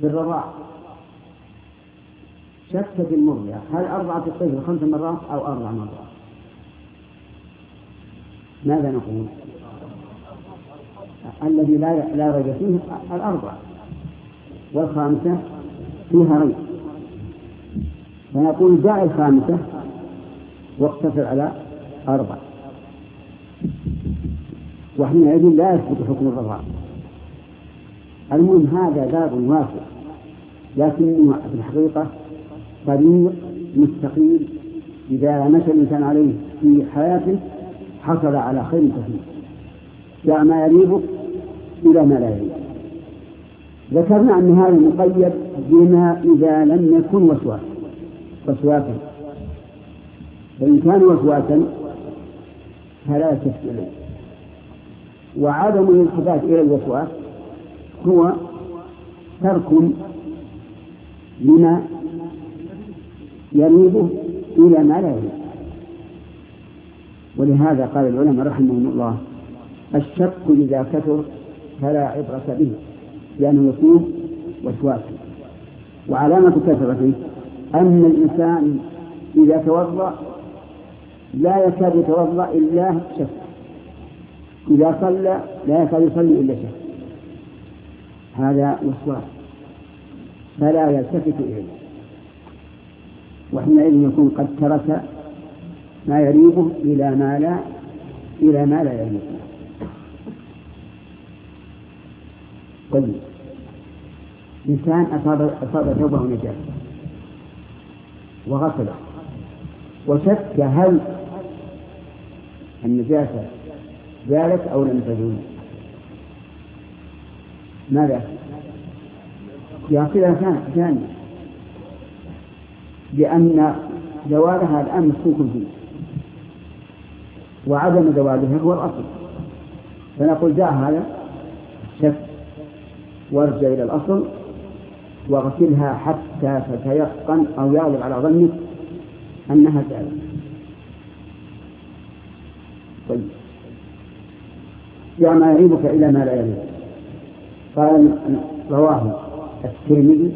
بالرضاع. شك في المرضع هل أرضعت الطفل خمس مرات أو أربع مرات. ماذا نقول؟ الذي لا لا ريب فيه الأربع والخامسة فيها ريب. فنقول دع الخامسة واقتصر على أربع وحينئذ لا يثبت حكم الرضاع. المهم هذا باب واسع لكنه في الحقيقة طريق مستقيم إذا مشى الإنسان عليه في حياته حصل على خير كثير. دع ما يريبك إلى ما لا يريبك ذكرنا أن هذا مقيد بما إذا لم يكن وسواس. وسواسا فإن كان وسواسا فلا إليه وعدم الالتفات إلى الوسواس هو ترك لما يريبه إلى ما لا يريد. ولهذا قال العلماء رحمهم الله الشك إذا كثر فلا عبرة به لأنه يكون وسواسا وعلامة كثرته أن الإنسان إذا توضأ لا يكاد يتوضأ إلا شك. إذا صلى لا يكاد يصلي إلا شك. هذا وسواس فلا يلتفت إليه. وحينئذ يكون قد ترك ما يريبه إلى ما لا إلى ما لا يريبه طيب. إنسان أصاب أصاب ثوبه نجاسة وغسله وشك هل النجاسة زالت أو لم تزول ماذا؟ يعقلها ثانية. لأن زوالها الآن مشكوك فيه. وعدم زوالها هو الأصل. فنقول دع هذا شك وارجع إلى الأصل واغسلها حتى تتيقن أو يغلب على ظنك أنها زالت طيب. ما يعيبك إلى ما لا يعيبك قال رواه الترمذي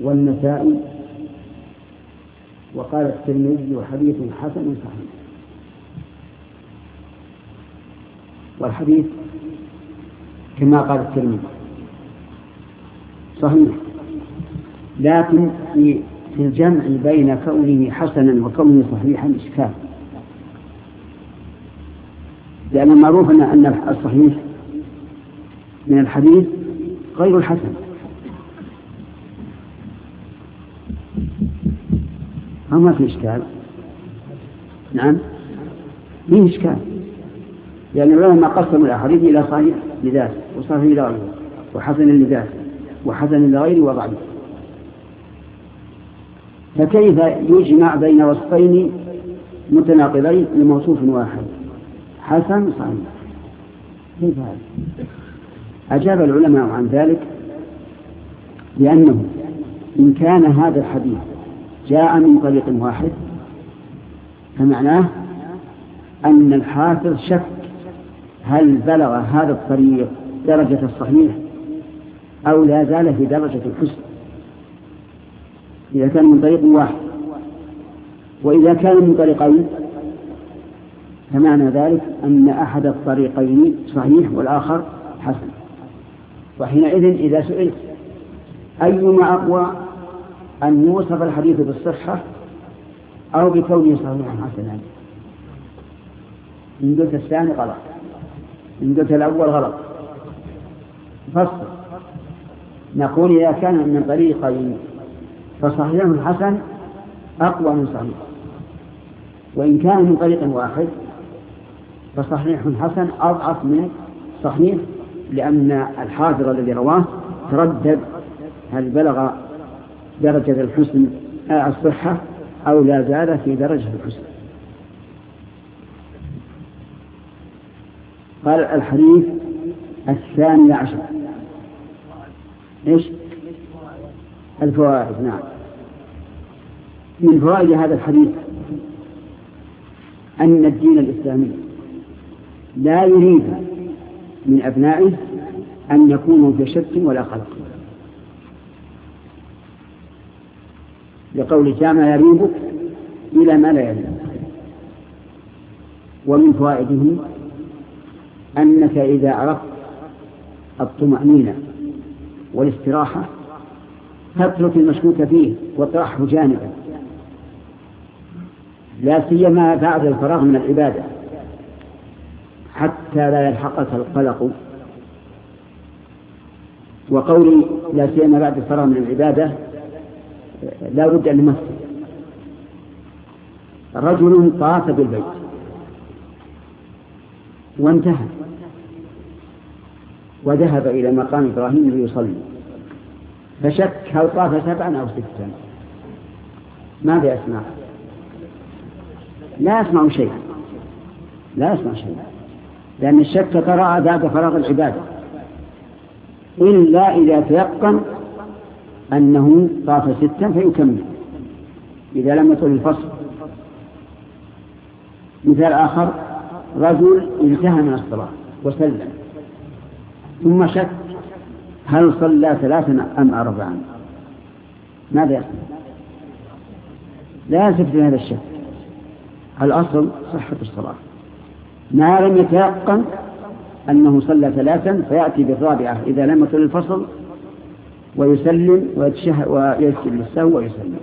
والنسائي وقال الترمذي حديث حسن صحيح. والحديث كما قال الترمذي صحيح. لكن في الجمع بين كونه حسنا وكونه صحيحا إشكال. لأن المعروف أن الصحيح من الحديث غير الحسن. أو ما في إشكال. نعم. فيه إشكال. يعني العلماء قسموا الأحاديث إلى صحيح لذاته وصحيح إلى غيره وحسن لذاته وحسن لغيره وضعيف فكيف يجمع بين وصفين متناقضين لموصوف واحد؟ حسن صحيح. كيف هذا؟ أجاب العلماء عن ذلك لأنه إن كان هذا الحديث جاء من طريق واحد فمعناه أن الحافظ شك هل بلغ هذا الطريق درجة الصحيح أو لا زال في درجة الحسن. إذا كان من طريق واحد وإذا كان من طريقين فمعنى ذلك أن أحد الطريقين صحيح والآخر حسن. وحينئذ إذا سئلت أيما أقوى أن يوصف الحديث بالصحة أو بكونه صحيحا حسنا؟ إن قلت الثاني غلط. إن قلت الأول غلط. فصل. نقول إذا كان من طريقين فصحيح حسن أقوى من صحيح. وإن كان من طريق واحد فصحيح حسن أضعف من صحيح لأن الحافظ الذي رواه تردد هل بلغ درجة الحسن آه الصحة أو لا زال في درجة الحسن. قال الحديث الثاني عشر. إيش؟ الفوائد نعم. من فوائد هذا الحديث أن الدين الإسلامي لا يريد من أبنائه أن يكونوا في شك ولا قلق لقول جامع يريبك إلى ما لا يريبك ومن فوائده أنك إذا عرفت الطمأنينة والاستراحة تترك المشكوك فيه وتطرحه جانبا. لا سيما بعد الفراغ من العبادة. حتى لا يلحقك القلق وقولي لا سيما بعد الفراغ من العبادة لا بد أن نمثل. رجل طاف بالبيت. وانتهى. وذهب إلى مقام إبراهيم ليصلي. فشك هل طاف سبعا أو ستا. ماذا يسمع لا يسمع شيئا. لا يسمع شيئا. لأن الشك ترى بعد فراغ العبادة. إلا إذا تيقن أنه طاف ستا فيكمل. إذا لم يطل الفصل. مثال آخر رجل انتهى من الصلاة وسلم ثم شك هل صلى ثلاثا أم أربعا. ماذا يصنع؟ لا يلتفت هذا الشك. الأصل صحة الصلاة. ما لم يتيقن أنه صلى ثلاثا فيأتي بالرابعة إذا لم يصل الفصل ويسلم ويسجد للسهو ويسلم.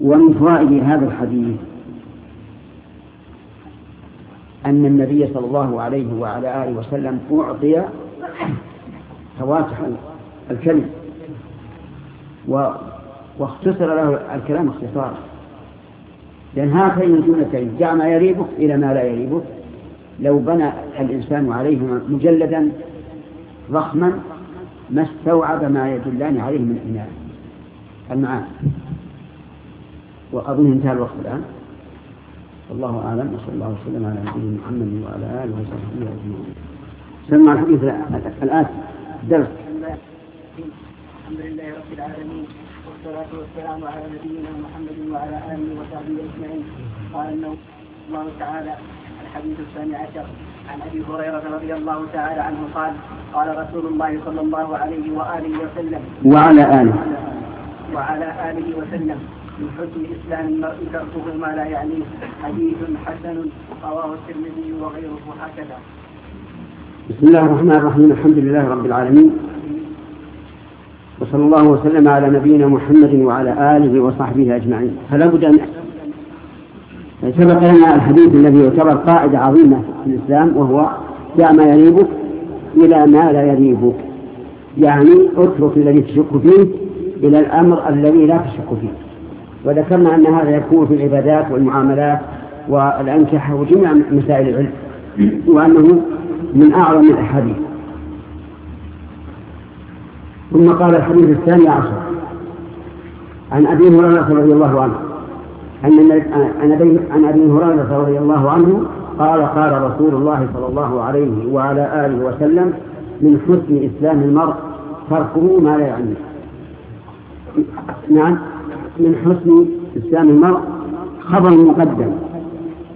ومن فوائد هذا الحديث أن النبي صلى الله عليه وعلى آله وسلم أعطي فواتح الكلم واختصر له الكلام اختصارا. لأن هاتين الجملتين دع ما يريبك إلى ما لا يريبك. لو بنى الإنسان عليهما مجلدا ضخما ما استوعب ما يدلان عليه من المعاني. وأظن انتهى الوقت الآن. والله أعلم. وصلى الله وسلم على نبينا محمد وعلى آله وصحبه أجمعين. سمع الحديث الآتي. درس. الحمد لله رب العالمين. والصلاة والسلام على نبينا محمد وعلى آله وصحبه أجمعين. قال النوم الله تعالى الحديث الثاني عشر عن أبي هريرة رضي الله تعالى عنه قال قال رسول الله صلى الله عليه وآله وسلم وعلى آله. وعلى آله وسلم من حسن اسلام المرء تركه ما لا يعنيه حديث حسن رواه الترمذي وغيره هكذا. بسم الله الرحمن الرحيم الحمد لله رب العالمين وصلى الله وسلم على نبينا محمد وعلى آله وصحبه أجمعين. فلا بد ان سبق لنا الحديث الذي يعتبر قاعدة عظيمة في الإسلام وهو دع ما يريبك إلى ما لا يريبك يعني اترك الذي تشك فيه إلى الأمر الذي لا تشك فيه. وذكرنا أن هذا يكون في العبادات والمعاملات والأنكحة وجميع مسائل العلم وأنه من أعظم الأحاديث. ثم قال الحديث الثاني عشر. عن أبي هريرة رضي الله عنه. أن عن أبي هريرة رضي الله عنه قال قال رسول الله صلى الله عليه وعلى آله وسلم من حسن إسلام المرء تركه ما لا يعنيه نعم. من حسن إسلام المرء خبر مقدم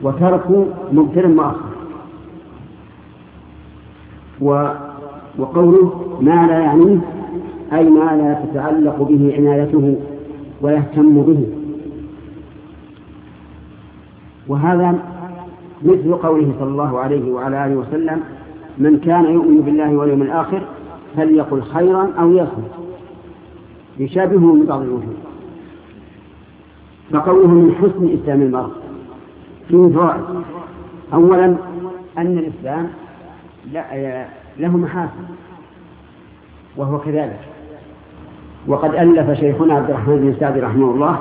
وترك مبتدا مؤخر. و وقوله ما لا يعنيه أي ما لا تتعلق به عنايته ويهتم به. وهذا مثل قوله صلى الله عليه وعلى آله وسلم من كان يؤمن بالله واليوم الآخر فليقل خيرا أو يصمت يشابهه من بعض الوجوه. فقوله من حسن إسلام المرء فيه فوائد أولا أن الإسلام له محاسن وهو كذلك. وقد ألف شيخنا عبد الرحمن بن سعد رحمه الله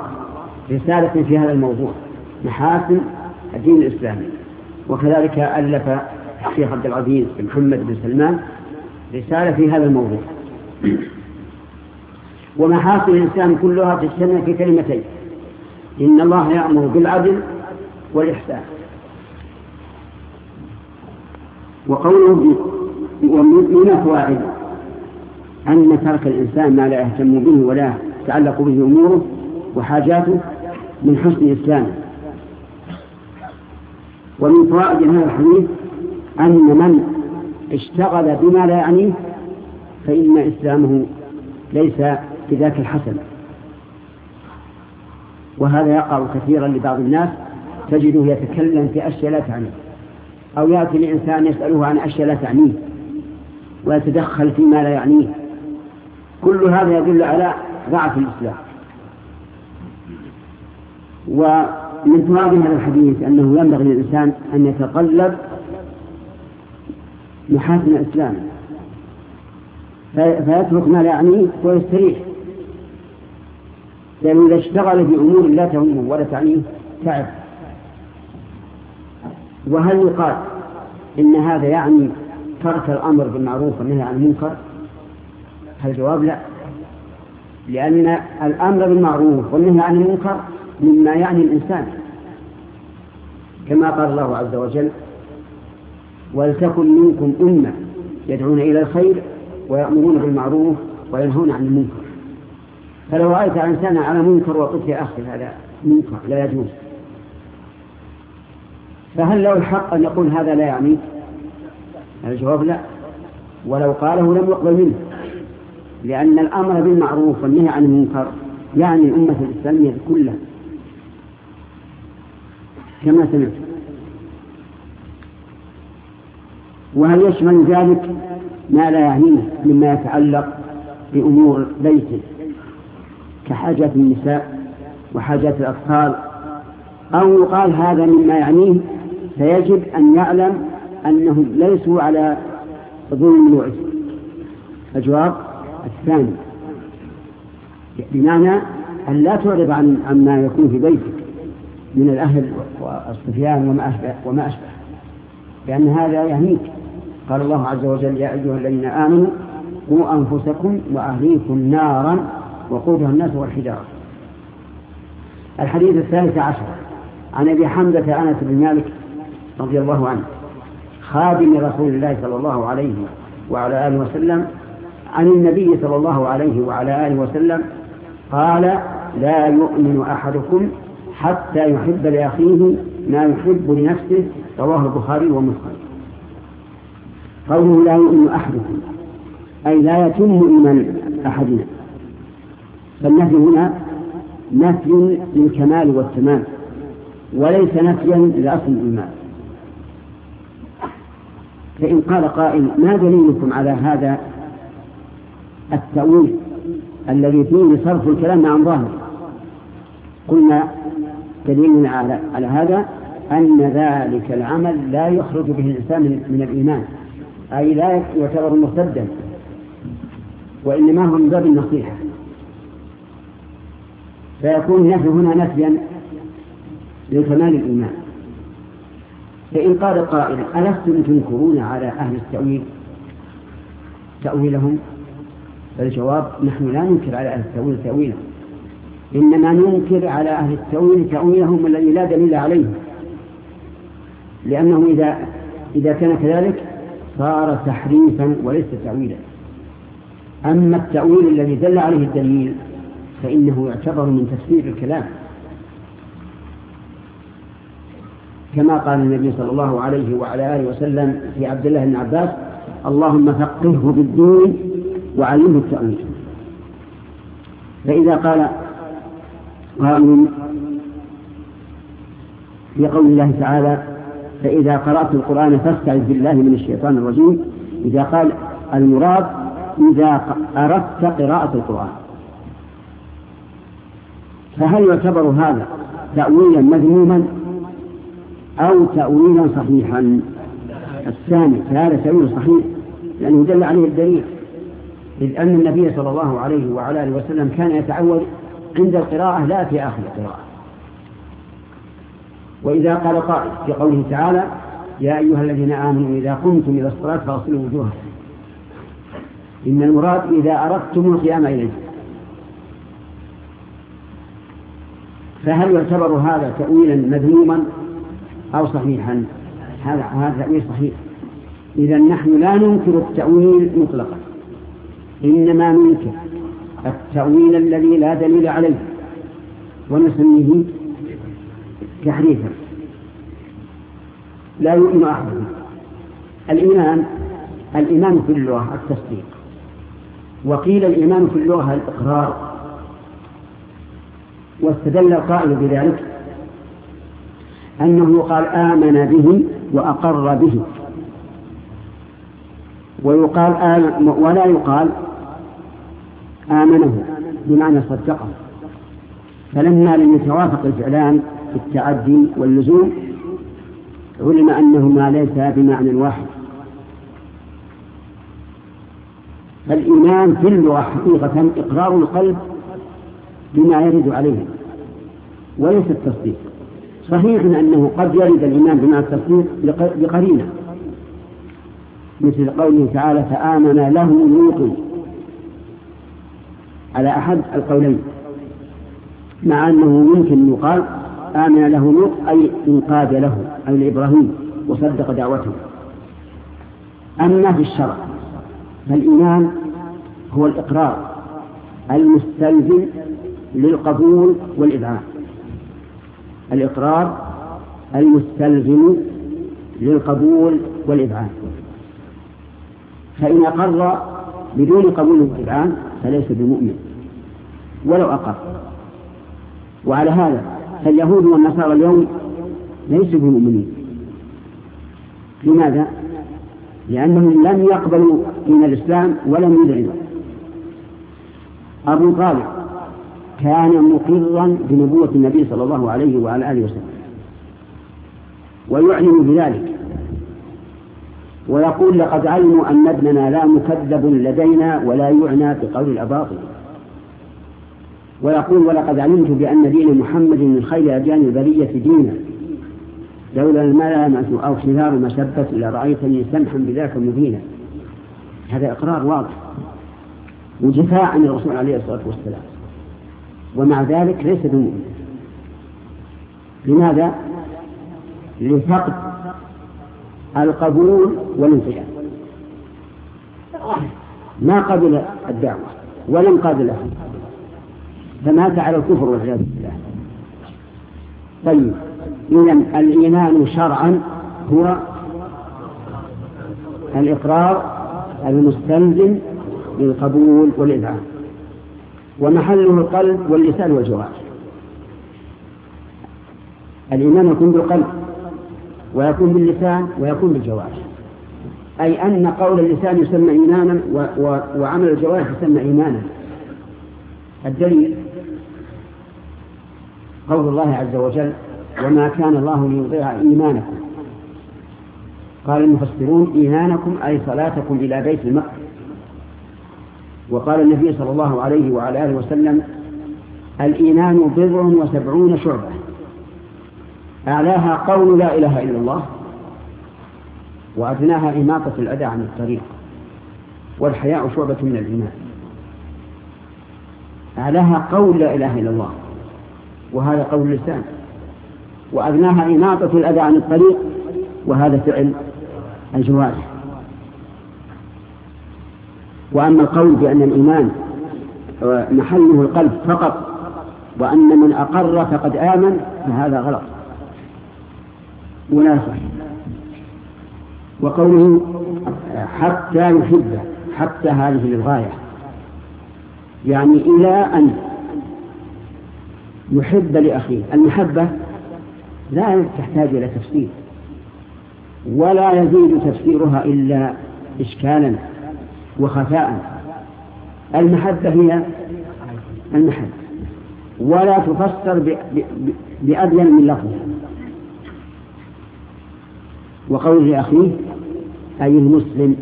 رسالة في هذا الموضوع محاسن الدين الإسلامي. وكذلك ألف الشيخ عبد العزيز بن محمد بن سلمان رسالة في هذا الموضوع. ومحاسن الإسلام كلها تجتمع في كلمتين إن الله يأمر بالعدل والإحسان. وقوله ومن الفوائد أن ترك الإنسان ما لا يهتم به ولا يتعلق به أموره وحاجاته من حسن إسلامه. ومن فوائد هذا الحديث أن من اشتغل بما لا يعنيه فإن إسلامه ليس بذاك الحسن. وهذا يقع كثيرا لبعض الناس تجده يتكلم في أشياء لا تعنيه أو يأتي لإنسان يسأله عن أشياء لا تعنيه ويتدخل فيما لا يعنيه. كل هذا يدل على ضعف الإسلام. ومن تراب هذا الحديث أنه ينبغي للإنسان أن يتقلب محاسن الإسلام فيترك ما لا يعنيه ويستريح لأنه إذا اشتغل بأمور لا تهمه ولا تعنيه تعب. وهل يقال إن هذا يعني ترك الأمر بالمعروف والنهي عن المنكر؟ الجواب لا. لأن الأمر بالمعروف والنهي عن المنكر مما يعني الإنسان. كما قال الله عز وجل ولتكن منكم أمة يدعون إلى الخير ويأمرون بالمعروف وينهون عن المنكر. فلو رأيت إنسانا على منكر وقلت يا أخي هذا منكر لا يجوز. فهل له الحق أن يقول هذا لا يعنيك الجواب لا. ولو قاله لم يقبل منه. لأن الأمر بالمعروف والنهي عن المنكر يعني الأمة الإسلامية كلها. كما سمعت. وهل يشمل ذلك ما لا يعنيه مما يتعلق بأمور بيته كحاجات النساء وحاجات الأطفال؟ أو يقال هذا مما يعنيه فيجب أن يعلم أنهم ليسوا على ظلم وعز الجواب الثاني. بمعنى أن لا تعرض عن عما يكون في بيتك من الأهل والصفيان وما أشبه وما أشبه. لأن هذا يهنيك قال الله عز وجل يا أيها الذين آمنوا قوا أنفسكم وأهليكم نارا وقودها الناس والحجارة. الحديث الثالث عشر. عن أبي حمزة أنس بن مالك رضي الله عنه خادم رسول الله صلى الله عليه وعلى آله وسلم عن النبي صلى الله عليه وعلى آله وسلم قال لا يؤمن أحدكم حتى يحب لأخيه ما يحب لنفسه. رواه البخاري ومسلم. قوله لا يؤمن أحدكم أي لا يتم إيمان أحدنا. فالنفي هنا نفي للكمال والتمام وليس نفيا لأصل الإيمان. فإن قال قائل ما دليلكم على هذا التأويل الذي فيه صرف الكلام عن ظاهر. قلنا دليلنا على, على هذا أن ذلك العمل لا يخرج به الإنسان من الإيمان. أي لا يعتبر مرتدا وإنما هو من باب النصيحة. فيكون النفي هنا نفيا لكمال الإيمان. فإن قال قائل ألستم تنكرون على أهل التأويل؟ تأويلهم فالجواب نحن لا ننكر على أهل التأويل تأويلهم إنما ننكر على أهل التأويل تأويلهم الذي لا دليل عليه. لأنه إذا إذا كان كذلك صار تحريفا وليس تأويلا. أما التأويل الذي دل عليه الدليل فإنه يعتبر من تفسير الكلام. كما قال النبي صلى الله عليه وعلى آله وسلم في عبد الله بن عباس اللهم فقهه بالدين وعلمه التأويل فإذا قال قائل في قول الله تعالى فإذا قرأت القرآن فاستعذ بالله من الشيطان الرجيم إذا قال المراد إذا أردت قراءة القرآن. فهل يعتبر هذا تأويلا مذموما أو تأويلا صحيحا؟ الثاني فهذا تأويل صحيح لأنه دل عليه الدليل. إذ أن النبي صلى الله عليه وعلى آله وسلم كان يتعود عند القراءة لا في آخر القراءة. وإذا قال قائل في قوله تعالى يا أيها الذين آمنوا إذا قمتم إلى الصلاة فاغسلوا وجوهكم. إن المراد إذا أردتم القيام إليه. فهل يعتبر هذا تأويلا مذموما أو صحيحا؟ هذا هذا تأويل صحيح. إذا نحن لا ننكر التأويل مطلقا. إنما ننكر التأويل الذي لا دليل عليه ونسميه تحريفا. لا يؤمن أحدهم الإيمان الإيمان في اللغة التصديق. وقيل الإيمان في اللغة الإقرار. واستدل القائل بذلك أنه قال آمن به وأقر به. ويقال آمن ولا يقال آمنه بمعنى صدقه. فلما لم يتوافق الفعلان في التعدي واللزوم علم أنهما ليسا بمعنى واحد. فالإيمان في اللغة حقيقة إقرار القلب بما يرد عليه وليس التصديق. صحيح أنه قد يرد الإيمان بمعنى التصديق بقرينة. مثل قوله تعالى فآمن له لوط على أحد القولين مع أنه يمكن يقال آمن له لوط أي انقاد له أي لإبراهيم وصدق دعوته. أما في الشرع فالإيمان هو الإقرار المستلزم للقبول والإذعان. الإقرار المستلزم للقبول والإذعان. فإن أقر بدون قبول والإذعان فليس بمؤمن. ولو أقر. وعلى هذا فاليهود والنصارى اليوم ليسوا بمؤمنين. لماذا؟ لأنهم لم يقبلوا من الإسلام ولم يذعنوا أبو طالب كان مقرا بنبوة النبي صلى الله عليه وعلى آله وسلم. ويعلن بذلك. ويقول لقد علموا أن ابننا لا مكذب لدينا ولا يعنى بقول الأباطل. ويقول ولقد علمت بأن دين محمد من خير أديان البرية دينا. لولا الملامة أو حذار مسبة لرأيتني سمحا بذاك مبينا هذا إقرار واضح وجفاء عن الرسول عليه الصلاة والسلام. ومع ذلك ليس بمؤمن. لماذا؟ لفقد القبول والانقياد. ما قبل الدعوة ولم قابل لها فمات على الكفر والعياذ بالله. طيب إذا الإيمان شرعا هو الإقرار المستلزم للقبول والإذعان. ومحله القلب واللسان والجوارح. الإيمان يكون بالقلب ويكون باللسان ويكون بالجوارح. أي أن قول اللسان يسمى إيمانا وعمل الجوارح يسمى إيمانا. الدليل قول الله عز وجل وما كان الله ليضيع إيمانكم. قال المفسرون إيمانكم أي صلاتكم إلى بيت المقدس. وقال النبي صلى الله عليه وعلى آله وسلم الإيمان بضع وسبعون شعبة. أعلاها قول لا إله إلا الله وأدناها إماطة الأذى عن الطريق والحياء شعبة من الإيمان. أعلاها قول لا إله إلا الله وهذا قول اللسان. وأدناها إماطة الأذى عن الطريق وهذا فعل الجوارح. وأما القول بأن الإيمان محله القلب فقط وأن من أقر فقد آمن فهذا غلط. ولا صحيح وقوله حتى يحبه حتى هذه للغاية يعني إلى أن يحب لأخيه. المحبة لا تحتاج إلى تفسير ولا يزيد تفسيرها إلا إشكالا وخفاء. المحبة هي المحبة ولا تفسر بأبين من لفظها وقول لأخيه أي المسلم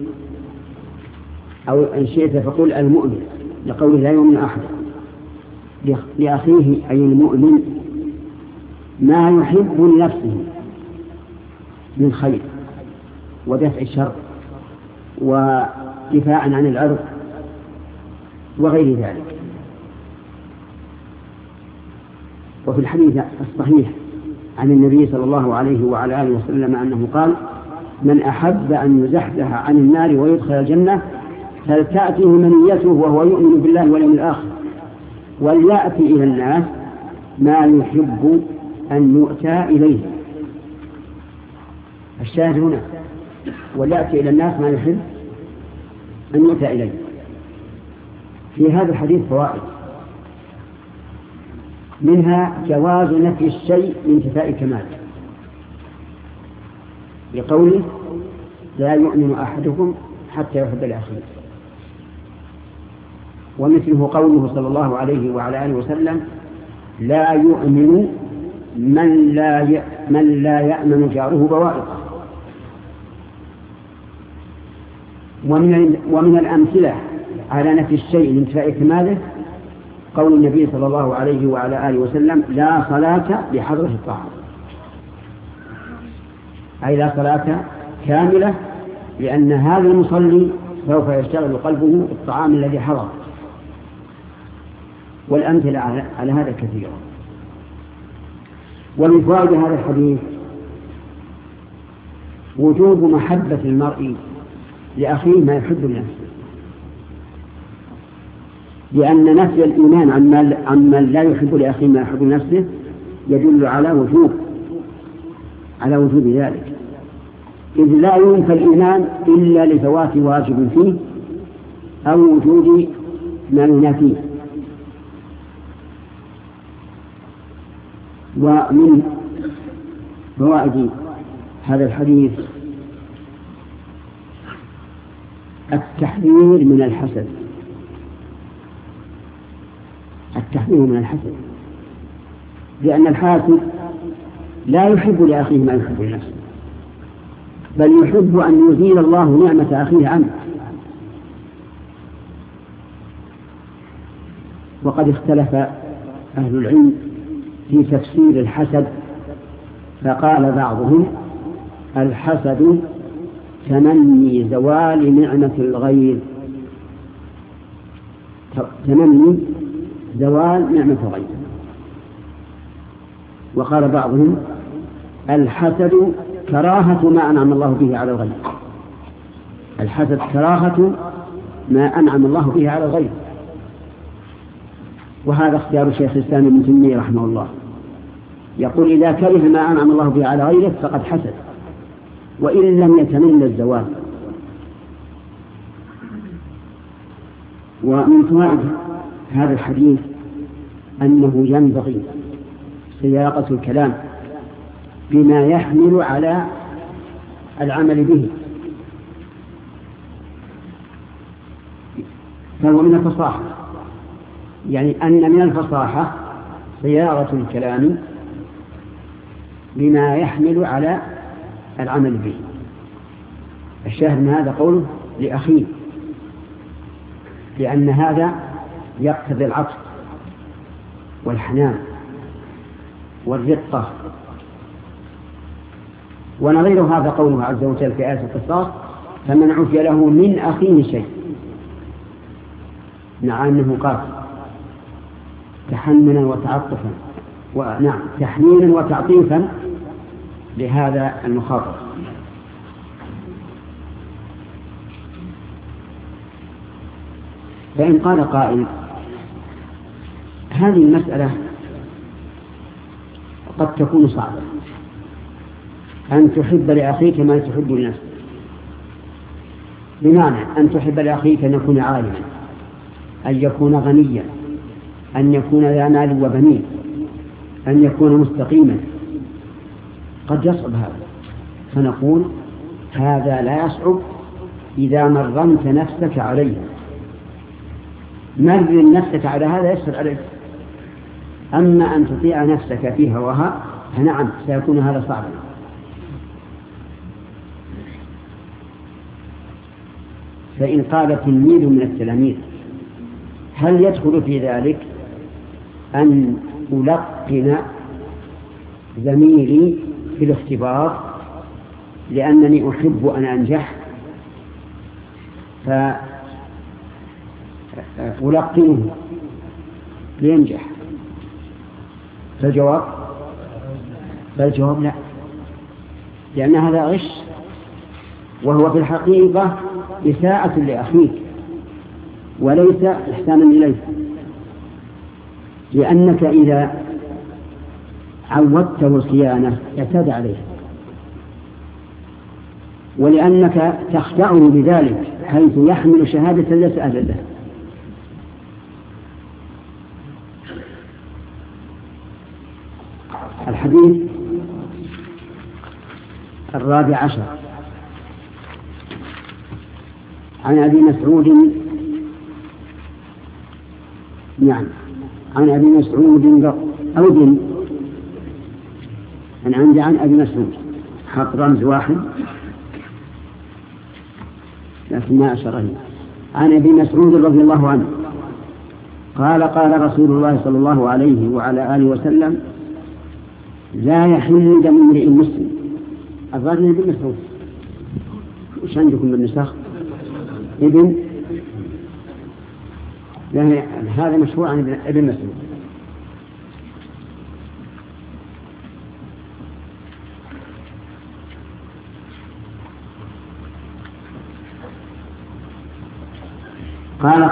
أو إن شئت فقل المؤمن لقوله لا يؤمن أحد. لأخيه أي المؤمن ما يحب لنفسه من خير ودفع الشر ودفاعا عن العرض وغير ذلك. وفي الحديث الصحيح عن النبي صلى الله عليه وعلى آله وسلم أنه قال من أحب أن يزحزح عن النار ويدخل الجنة فلتأته منيته وهو يؤمن بالله واليوم الآخر. وليأتي إلى الناس ما يحب أن يؤتى إليه. الشاهد هنا وليأتي إلى الناس ما يحب أن يؤتى إليه. في هذا الحديث فوائد. منها جواز نفي الشيء لانتفاء كماله لقوله لا يؤمن أحدكم حتى يحب لأخيه ومثله قوله صلى الله عليه وعلى آله وسلم لا يؤمن من لا من لا يأمن جاره بوائقه. ومن ومن الأمثلة على نفي الشيء لانتفاء كماله قول النبي صلى الله عليه وعلى آله وسلم لا صلاة بحضرة الطعام أي لا صلاة كاملة لأن هذا المصلي سوف يشتغل قلبه بالطعام الذي حضر. والأمثلة على هذا كثيرة ومن فوائد هذا الحديث وجوب محبة المرء لأخيه ما يحب لنفسه. لأن نفي الإيمان عمن عمن لا يحب لأخيه ما يحب لنفسه يدل على وجوب على وجوب ذلك. إذ لا ينفى الإيمان إلا لفوات واجب فيه أو وجود ما ينافيه. ومن فوائد هذا الحديث التحذير من الحسد. التحذير من الحسد. لأن الحاسد لا يحب لأخيه ما يحب لنفسه بل يحب أن يزيل الله نعمة أخيه عنه. وقد اختلف أهل العلم في تفسير الحسد فقال بعضهم الحسد تمني زوال نعمة الغير. تمني زوال نعمة الغير. وقال بعضهم الحسد كراهة ما أنعم الله به على الغير. الحسد كراهة ما أنعم الله به على الغير. وهذا اختيار شيخ الإسلام ابن تيمية رحمه الله. يقول إذا كره ما أنعم الله به على غيره فقد حسد وإن لم يتمنى الزواج. ومن فوائد هذا الحديث أنه ينبغي سياقة الكلام بما يحمل على العمل به. فهو من الفصاحة يعني أن من الفصاحة صياغة الكلام بما يحمل على العمل به. الشاهد من هذا قوله لأخيه لأن هذا يقتضي العطف والحنان والرقة. ونظير هذا قوله عز وجل في آية القصاص فمن عفي له من أخيه شيء مع أنه قال تحننا وتعطفا ونعم تحنينا وتعطيفا لهذا المخاطب فإن قال قائل هذه المسألة قد تكون صعبة. أن تحب لأخيك ما تحب لنفسك. بمعنى أن تحب لأخيك أن يكون عالما أن يكون غنيا أن يكون ذا مال وبنين أن يكون مستقيما. قد يصعب هذا. فنقول هذا لا يصعب إذا مرنت نفسك عليه. مرن نفسك على هذا يسر عليك. أما أن تطيع نفسك في هواها فنعم سيكون هذا صعبا. فإن قال تلميذ من التلاميذ هل يدخل في ذلك أن ألقن زميلي في الاختبار لأنني أحب أن أنجح. فألقنه لينجح. فالجواب؟ فالجواب لا. لأن هذا غش وهو في الحقيقة إساءة لأخيك وليس إحسانا إليه. لأنك إذا عودته الخيانة اعتاد عليها ولأنك تخدعه بذلك حيث يحمل شهادة ليس أهلا له. الحديث الرابع عشر. عن أبي مسعود نعم عن أبي مسعود أو بن أنا عندي عن أبي مسعود حط رمز واحد. لكن ما أشره عن أبي مسعود رضي الله عنه. قال قال رسول الله صلى الله عليه وعلى آله وسلم لا يحل دم امرئ مسلم. الظاهر ابن مسعود. وش عندكم من النسخ؟ ابن؟ هذا مشروع عن ابن مسعود.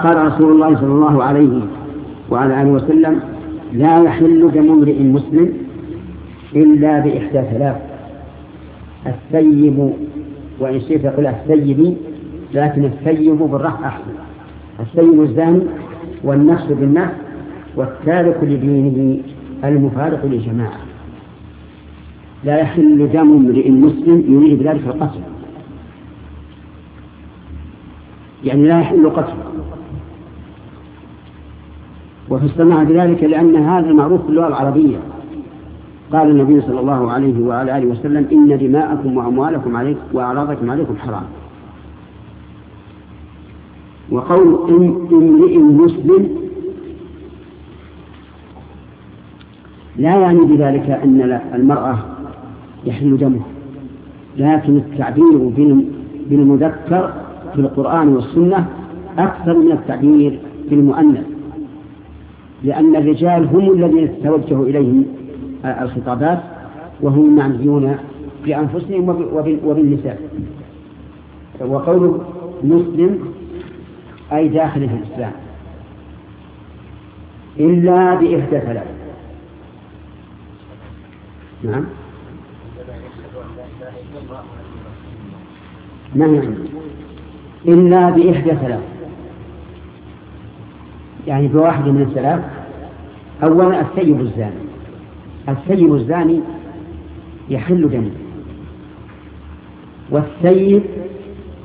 قال رسول الله صلى الله عليه وعلى آله وسلم لا يحل دم امرئ مسلم إلا بإحدى ثلاث الثيب وإن شئت قل الثيب لكن الثيب بالرفع أحسن الثيب الزاني والنفس بالنفس والتارك لدينه المفارق للجماعة. لا يحل دم امرئ مسلم يريد بذلك القتل. يعني لا يحل قتله. وفي السماع بذلك لأن هذا المعروف في اللغة العربية. قال النبي صلى الله عليه وعلى آله وسلم إن دماءكم وأموالكم عليكم وأعراضكم عليكم حرام. وقول امرئ مسلم لا يعني بذلك أن المرأة يحل دمه لكن التعبير بالمذكر في القرآن والسنة أكثر من التعبير بالمؤنث. لأن الرجال هم الذين تتوجه إليهم الخطابات وهم معنيون بأنفسهم وبالنساء. وقول مسلم أي داخل في الإسلام إلا بإحدى ثلاث. نعم. ما هي إلا بإحدى ثلاث. يعني بواحد من الثلاث أولا الثيب الزاني. الثيب الزاني يحل دمه والثيب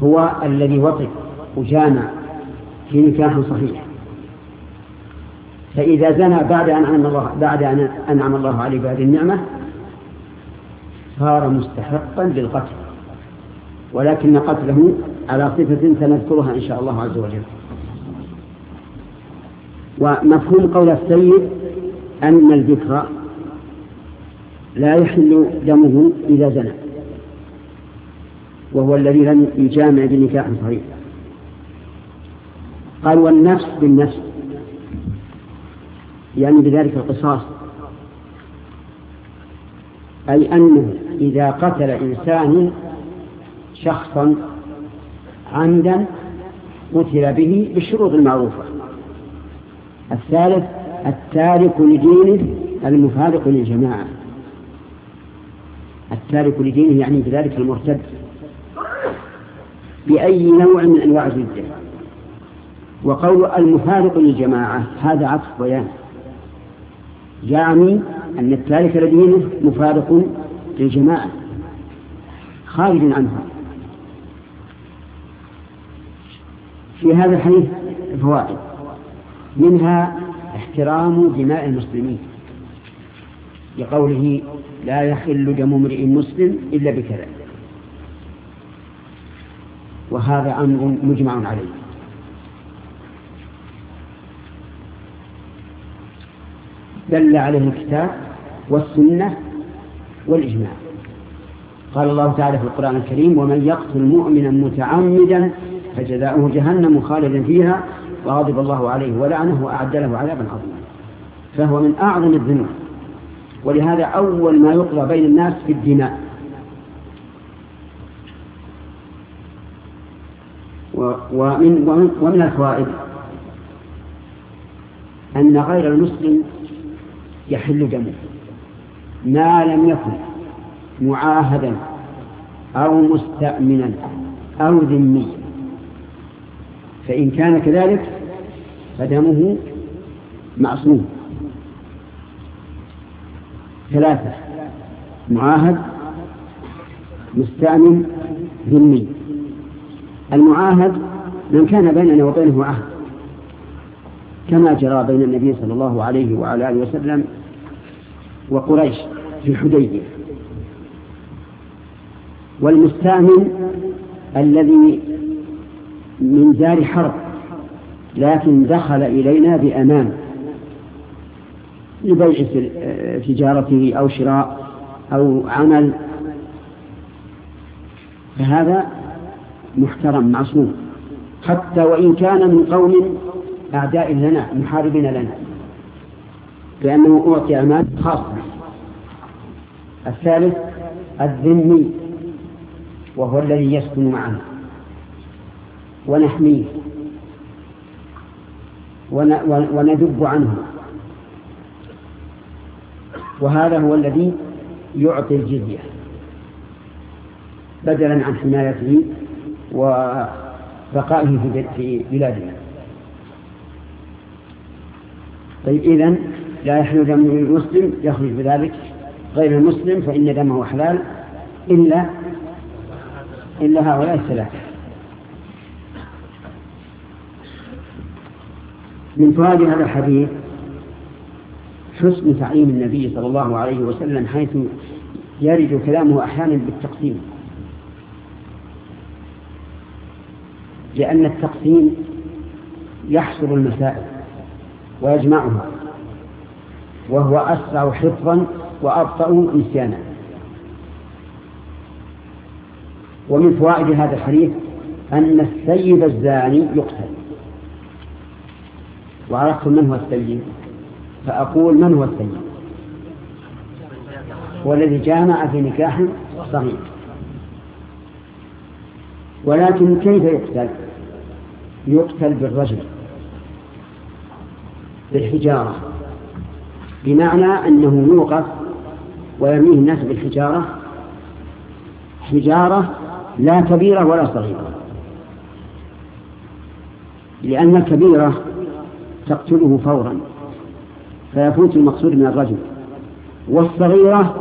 هو الذي وطئ وجامع في نكاح صحيح. فإذا زنى بعد أن أنعم الله بعد أن أنعم الله عليه بهذه النعمة صار مستحقا للقتل. ولكن قتله على صفة سنذكرها إن شاء الله عز وجل. ومفهوم قول السيد أن الذكر لا يحل دمه إذا زنى وهو الذي لم يجامع بنكاح صحيح. قال والنفس بالنفس يعني بذلك القصاص. أي أنه إذا قتل إنسان شخصا عمدا قتل به بالشروط المعروفة. الثالث التارك لدينه المفارق للجماعة. التارك لدينه يعني بذلك المرتد. بأي نوع من أنواع الردة وقول المفارق للجماعة هذا عطف بيان. يعني أن التارك لدينه مفارق للجماعة. خارج عنها. في هذا الحديث فوائد. منها احترام دماء المسلمين لقوله لا يحل دم امرئ مسلم إلا بكذا. وهذا أمر مجمع عليه. دل عليه الكتاب والسنة والإجماع. قال الله تعالى في القرآن الكريم ومن يقتل مؤمنا متعمدا فجزاؤه جهنم خالدا فيها وغضب الله عليه ولعنه وأعد له عذابا عظيما. فهو من أعظم الذنوب. ولهذا أول ما يقضى بين الناس في الدماء. ومن, ومن, ومن الفوائد. أن غير المسلم يحل دمه. ما لم يكن معاهدا أو مستأمنا أو ذميا. فإن كان كذلك فدمه معصوم. ثلاثة. معاهد مستأمن ذمي. المعاهد من كان بيننا وبينه عهد. كما جرى بين النبي صلى الله عليه وعلى آله وسلم وقريش في الحديبية. والمستأمن الذي من دار حرب. لكن دخل إلينا بأمان لبيع تجارته أو شراء أو عمل. فهذا محترم معصوم. حتى وإن كان من قوم أعداء لنا محاربين لنا. لأنه أعطي أمان خاصة. الثالث الذمي وهو الذي يسكن معنا. ونحميه. وندب عنه وهذا هو الذي يعطي الجزية. بدلا عن حمايته وبقائه في بلادنا. طيب إذن لا يحل دم المسلم يخرج بذلك. غير المسلم فإن دمه حلال إلا إلا هؤلاء الثلاثة. من فوائد هذا الحديث حسن تعليم النبي صلى الله عليه وسلم حيث يرد كلامه أحيانا بالتقسيم لأن التقسيم يحصر المسائل ويجمعها وهو أسرع حفظا وأبطأ نسيانا. ومن فوائد هذا الحديث أن السيد الزاني يقتل. وعرفتم من هو السيد. فأقول من هو السيد؟ هو الذي جامع في نكاح صغير. ولكن كيف يقتل؟ يقتل بالرجل. بالحجارة. بمعنى أنه يوقف ويرميه الناس بالحجارة. حجارة لا كبيرة ولا صغيرة. لأن الكبيرة تقتله فورا. فيفوت المقصود من الرجل. والصغيرة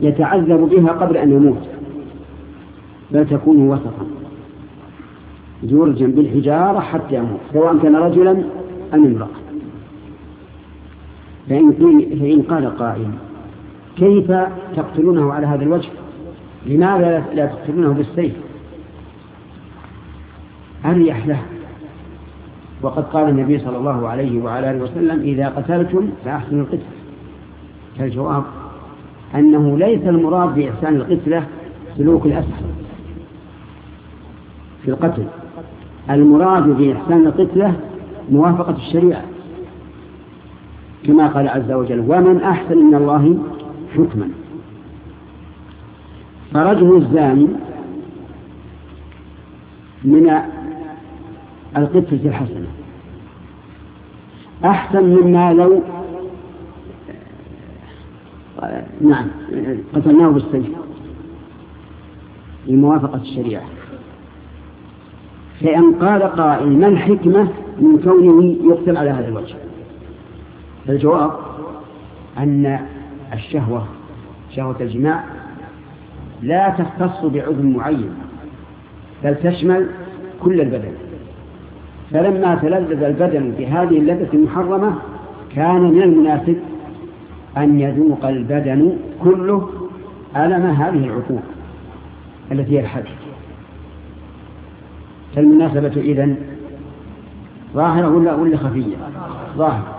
يتعذب بها قبل أن يموت. بل تكون وسطا يرجم بالحجارة حتى يموت. سواء كان رجلا أم امرأة. فإن, فإن قال قائل كيف تقتلونه على هذا الوجه؟ لماذا لا تقتلونه بالسيف؟ أريح له. وقد قال النبي صلى الله عليه وعلى آله وسلم إذا قتلتم فأحسنوا القتل. فالجواب أنه ليس المراد بإحسان القتلة سلوك الأسهل في القتل. المراد بإحسان القتلة موافقة الشريعة كما قال عز وجل ومن أحسن من الله حكما. فرجل الزاني من القتلة الحسنة أحسن مما لو نعم قتلناه بالسيف لموافقة الشريعة. فإن قال قائل ما الحكمة من كونه يقتل على هذا الوجه؟ الجواب أن الشهوة شهوة الجماع لا تختص بعضو معين بل تشمل كل البدن. فلما تلذذ البدن بهذه اللذة المحرمة كان من المناسب أن يذوق البدن كله ألم هذه العقوق التي هي الحد فالمناسبة إذن ظاهرة ولا ولا خفية؟ ظاهرة.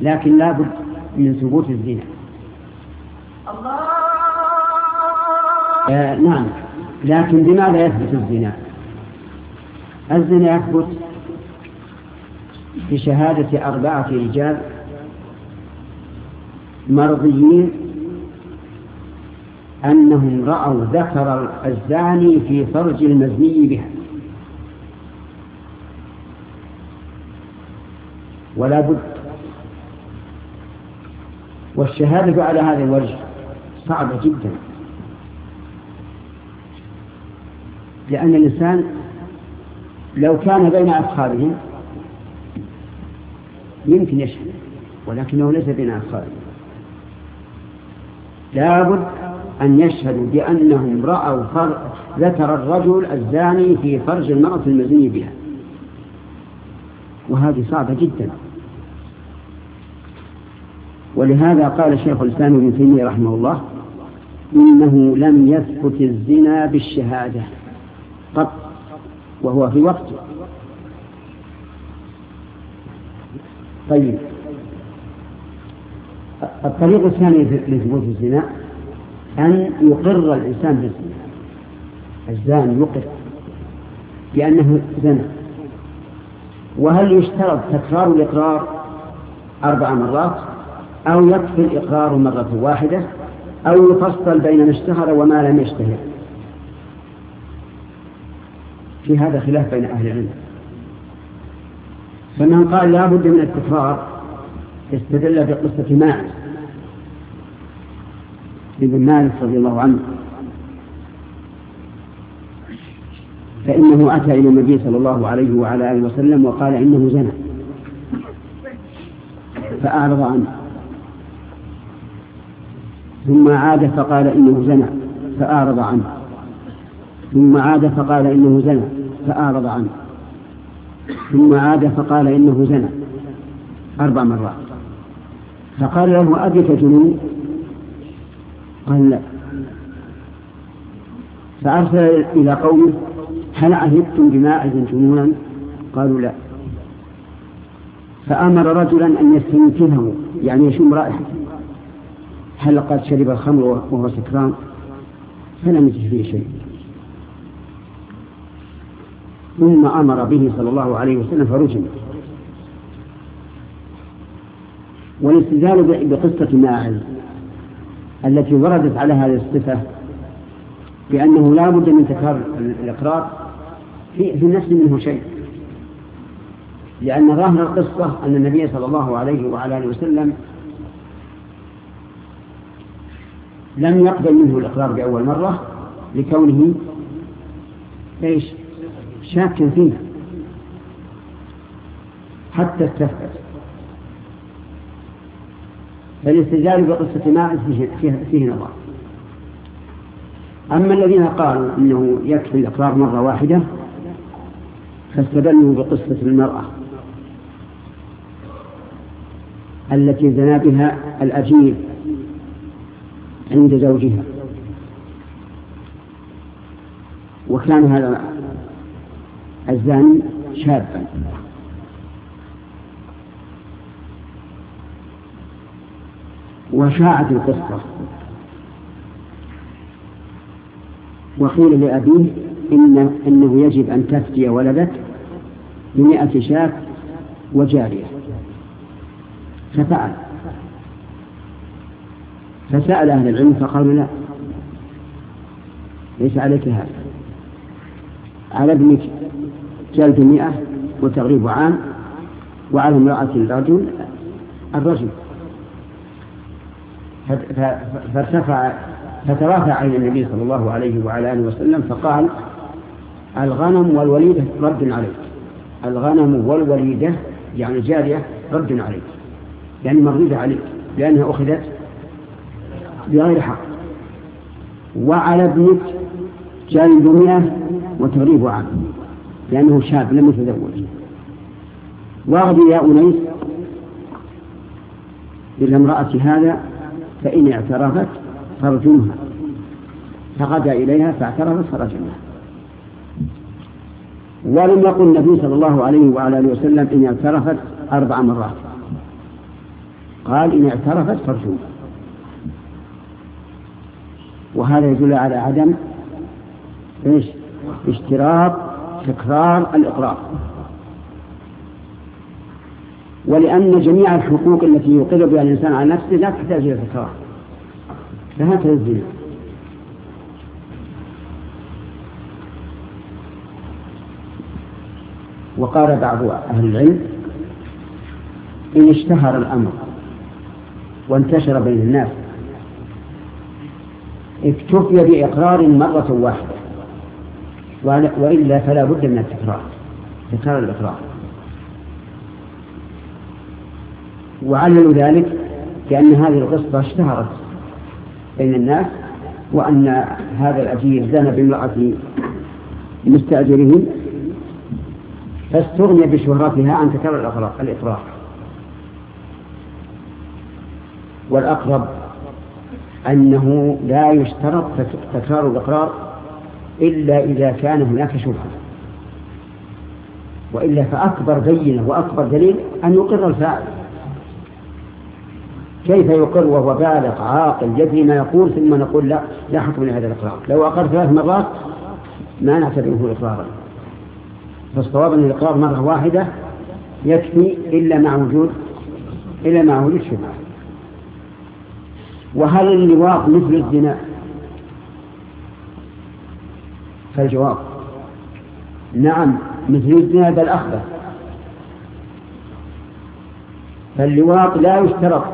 لكن لا بد من ثبوت الزنا. آه نعم. لكن بماذا يثبت الزنا؟ الزنا يثبت بشهادة أربعة رجال مرضيين أنهم رأوا ذكر الزاني في فرج المزني بها. ولا بد. والشهادة على هذا الوجه صعبة جدا. لأن الإنسان لو كان بين أفخاذهم يمكن يشهد ولكنه ليس بين أفخاذهم لابد أن يشهدوا بأنهم رأوا ذكر الرجل الزاني في فرج المرأة المزني بها. وهذه صعبة جدا. ولهذا قال شيخ الإسلام ابن تيمية رحمه الله إنه لم يثبت الزنا بالشهادة قط وهو في وقته. طيب. الطريق الثاني لثبوت الزنا أن يقر الإنسان بالزنا. الزاني يقر بأنه زنا. وهل يشترط تكرار الإقرار أربع مرات أو يكفي الإقرار مرة واحدة أو يفصل بين ما اشتهر وما لم يشتهر؟ في هذا خلاف بين أهل العلم. فمن قال لا بد من التكرار استدل بقصة ماعز ابن مالك رضي الله عنه. فإنه أتى إلى النبي صلى الله عليه وعلى آله وسلم وقال إنه زنى. فأعرض عنه. ثم عاد فقال إنه زنى. فأعرض عنه. ثم عاد فقال إنه زنى فأعرض عنه. ثم عاد فقال إنه زنى أربع مرات. فقال له أبيك جنون؟ قال لا. فأرسل إلى قومه هل عهدتم بماعز جنونا؟ قالوا لا. فأمر رجلا أن يستنكره يعني يشم رائحته هل قد شرب الخمر وهو سكران؟ فلم يجد فيه شيء. ثم أمر به صلى الله عليه وسلم فرجم والاستدلال بقصة ماعز التي وردت على هذه الصفة بأنه لا بد من تكرار الإقرار في, في النفس منه شيء لأن ظاهر القصة أن النبي صلى الله عليه وعلى آله وسلم لم يقبل منه الإقرار بأول مرة لكونه إيش؟ شاك فيه حتى استثبت فالاستدلال بقصة ماعز فيه, نظر. أما الذين قالوا إنه يكفي الإقرار مرة واحدة فاستدلوا بقصة المرأة التي زنا بها الأجير عند زوجها. وكان هذا الزاني شابا. وشاعت القصة. وقيل لأبيه إن إنه يجب أن تفتي ولدك بمئة شاة وجارية. ففعل فسأل أهل العلم فقالوا لا. ليس عليك هذا. على ابنك جلد مئة وتغريب عام وعلى امرأة الرجل. الرجل فارتفع فترافع إلى النبي صلى الله عليه وعلى آله وسلم فقال الغنم والوليدة رد عليك. الغنم والوليدة يعني جارية رد عليك. يعني مردودة عليك لأنها أخذت بغير حق. وعلى ابنك جلد مئة وتغريب عام لأنه شاب لم يتزوج. واغضي يا أنيس إلى امرأة هذا فإن اعترفت فارجمها. فغدا إليها فاعترفت فرجمها ولم يقل النبي صلى الله عليه وعلى آله وسلم إن اعترفت أربع مرات. قال إن اعترفت فارجمها. وهذا يدل على عدم إيش؟ اشتراط تكرار الإقرار. ولأن جميع الحقوق التي يقر بها الإنسان على نفسه لا تحتاج إلى تكرار. فهكذا الزنا. وقال بعض أهل العلم إن اشتهر الأمر وانتشر بين الناس اكتفي بإقرار مرة واحدة. وإلا فلا بد من التكرار. تكرار الإقرار. وعللوا ذلك بأن هذه القصة اشتهرت بين الناس وأن هذا الأجير زنى بامرأة مستأجره فاستغني بشهرتها عن تكرر الإقرار والأقرب أنه لا يشترط تكرار الإقرار إلا إذا كان هناك شبهة. وإلا فأكبر بينة وأكبر دليل أن يقر الفاعل. كيف يقر وهو بالغ عاقل يدري ما يقول ثم نقول لا لا حكم لهذا الإقرار. لو أقر ثلاث مرات ما نعتبره إقرارا. فالصواب أن الإقرار مرة واحدة يكفي إلا مع وجود إلا مع وجود شبهة. وهل اللواط مثل الزنا؟ فالجواب. نعم مثل الزنا بل أخبث فاللواط لا يشترط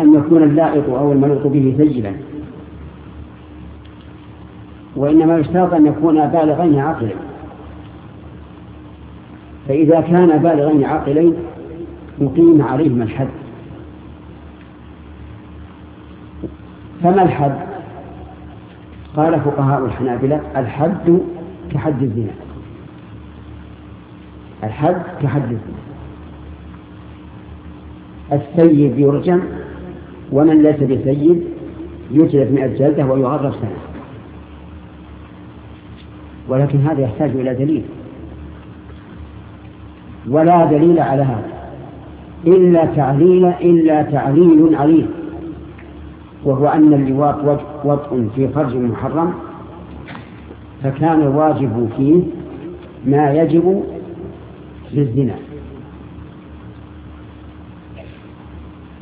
أن يكون اللائط أو الملوط به سجلا وإنما يشترط أن يكون بالغين عاقلين فإذا كان بالغين عاقلين يقيم عليهما الحد. فما الحد؟ قال فقهاء الحنابلة الحد كحد الزنا. الحد كحد الزنا. السيد يرجم ومن ليس بسيد يجلد مئة جلدة ويغرب سنة. ولكن هذا يحتاج إلى دليل. ولا دليل على هذا. إلا تعليل إلا تعليل عليل وهو أن اللواط وطء في فرج محرم فكان الواجب فيه ما يجب للزنا.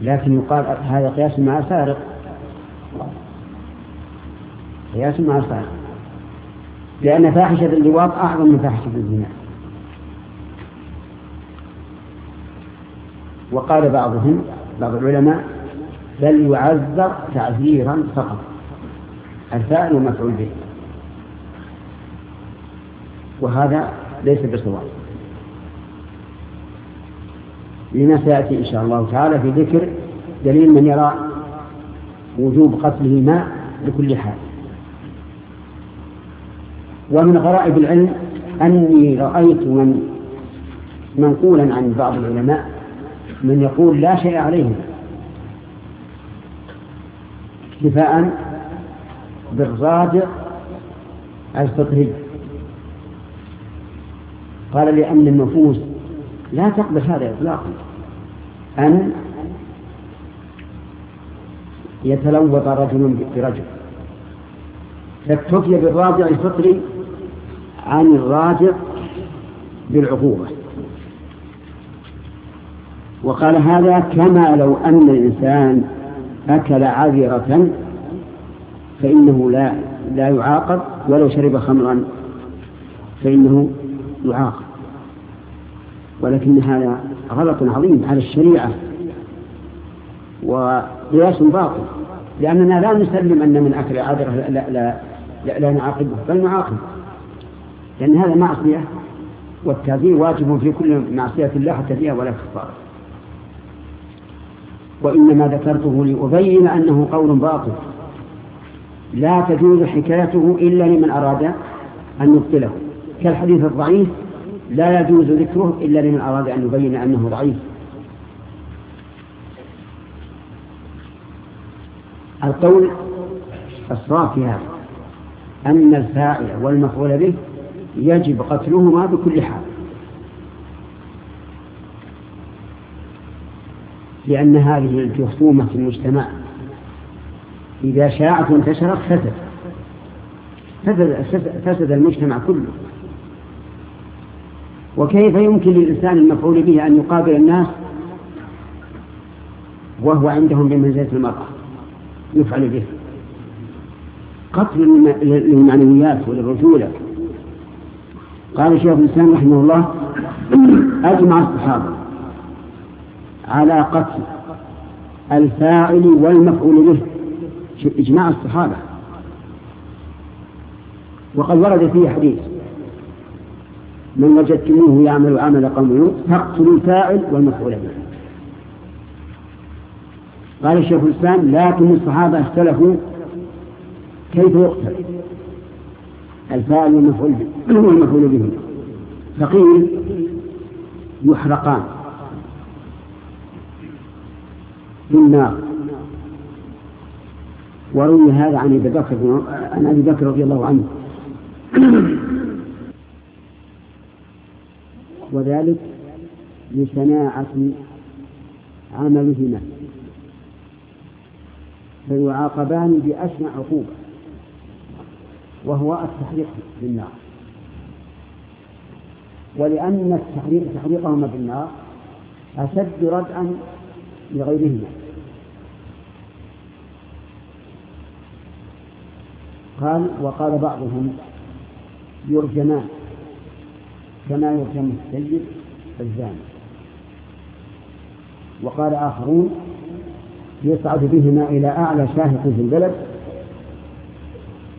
لكن يقال هذا قياس مع الفارق قياس مع الفارق لأن فاحشة اللواط أعظم من فاحشة الزنا. وقال بعضهم بعض العلماء بل يعذر تعذيرا فقط. الفاعل ومفعول به. وهذا ليس بصواب. لما سيأتي إن شاء الله تعالى في ذكر دليل من يرى وجوب قتله ماء بكل حال. ومن غرائب العلم أني رأيت من منقولا عن بعض العلماء من يقول لا شيء عليهم. اكتفاء بالراجع الفقهي قال لأن النفوس لا تقبل هذا إطلاقا. أن يتلوط رجل برجل. فاكتفي بالراجع الفطري عن الراجع بالعقوبة وقال هذا كما لو أن الإنسان أكل عذرة فإنه لا لا يعاقب ولو شرب خمرا. فإنه يعاقب. ولكن هذا غلط عظيم على الشريعة وقياس باطل لأننا لا نسلم أن من أكل عذرة لا, لا, لا, لا نعاقبه بل نعاقب. لأن هذا معصية والتعذير واجب في كل معصية الله حتى فيها ولا كفارة. وإنما ذكرته لأبين أنه قول باطل. لا تجوز حكايته إلا لمن أراد أن يبطله. كالحديث الضعيف لا يجوز ذكره إلا لمن أراد أن يبين أنه ضعيف. القول الصواب في هذا أن الفاعل والمفعول به يجب قتلهما بكل حال. لأن هذه الجرثومة في المجتمع إذا شاعت وانتشرت فسد. فسد, فسد المجتمع كله. وكيف يمكن للإنسان المفعول به أن يقابل الناس وهو عندهم بمنزلة المرأة؟ يفعل به. قتل للمعنويات وللرجولة. قال شيخ الإسلام رحمه الله أجمع الصحابة على قتل الفاعل والمفعول به. إجماع الصحابة. وقد ورد فيه حديث. من وجدتموه يعمل عمل قوم لوط فاقتلوا الفاعل والمفعول به. قال الشيخ الإسلام لكن الصحابة اختلفوا كيف يقتل؟ الفاعل والمفعول والمفعول به. فقيل يحرقان. في النار. وروي هذا عن أبي بكر عن أبي بكر رضي الله عنه. وذلك لشناعة عملهما. فيعاقبان بأشنع عقوبة وهو التحريق بالنار. ولأن التحريق تحريقهما بالنار أشد ردعا لغيرهما. قال وقال بعضهم يرجمان كما يرجم السيد الزاني. وقال آخرون يصعد بهما إلى أعلى شاهق في البلد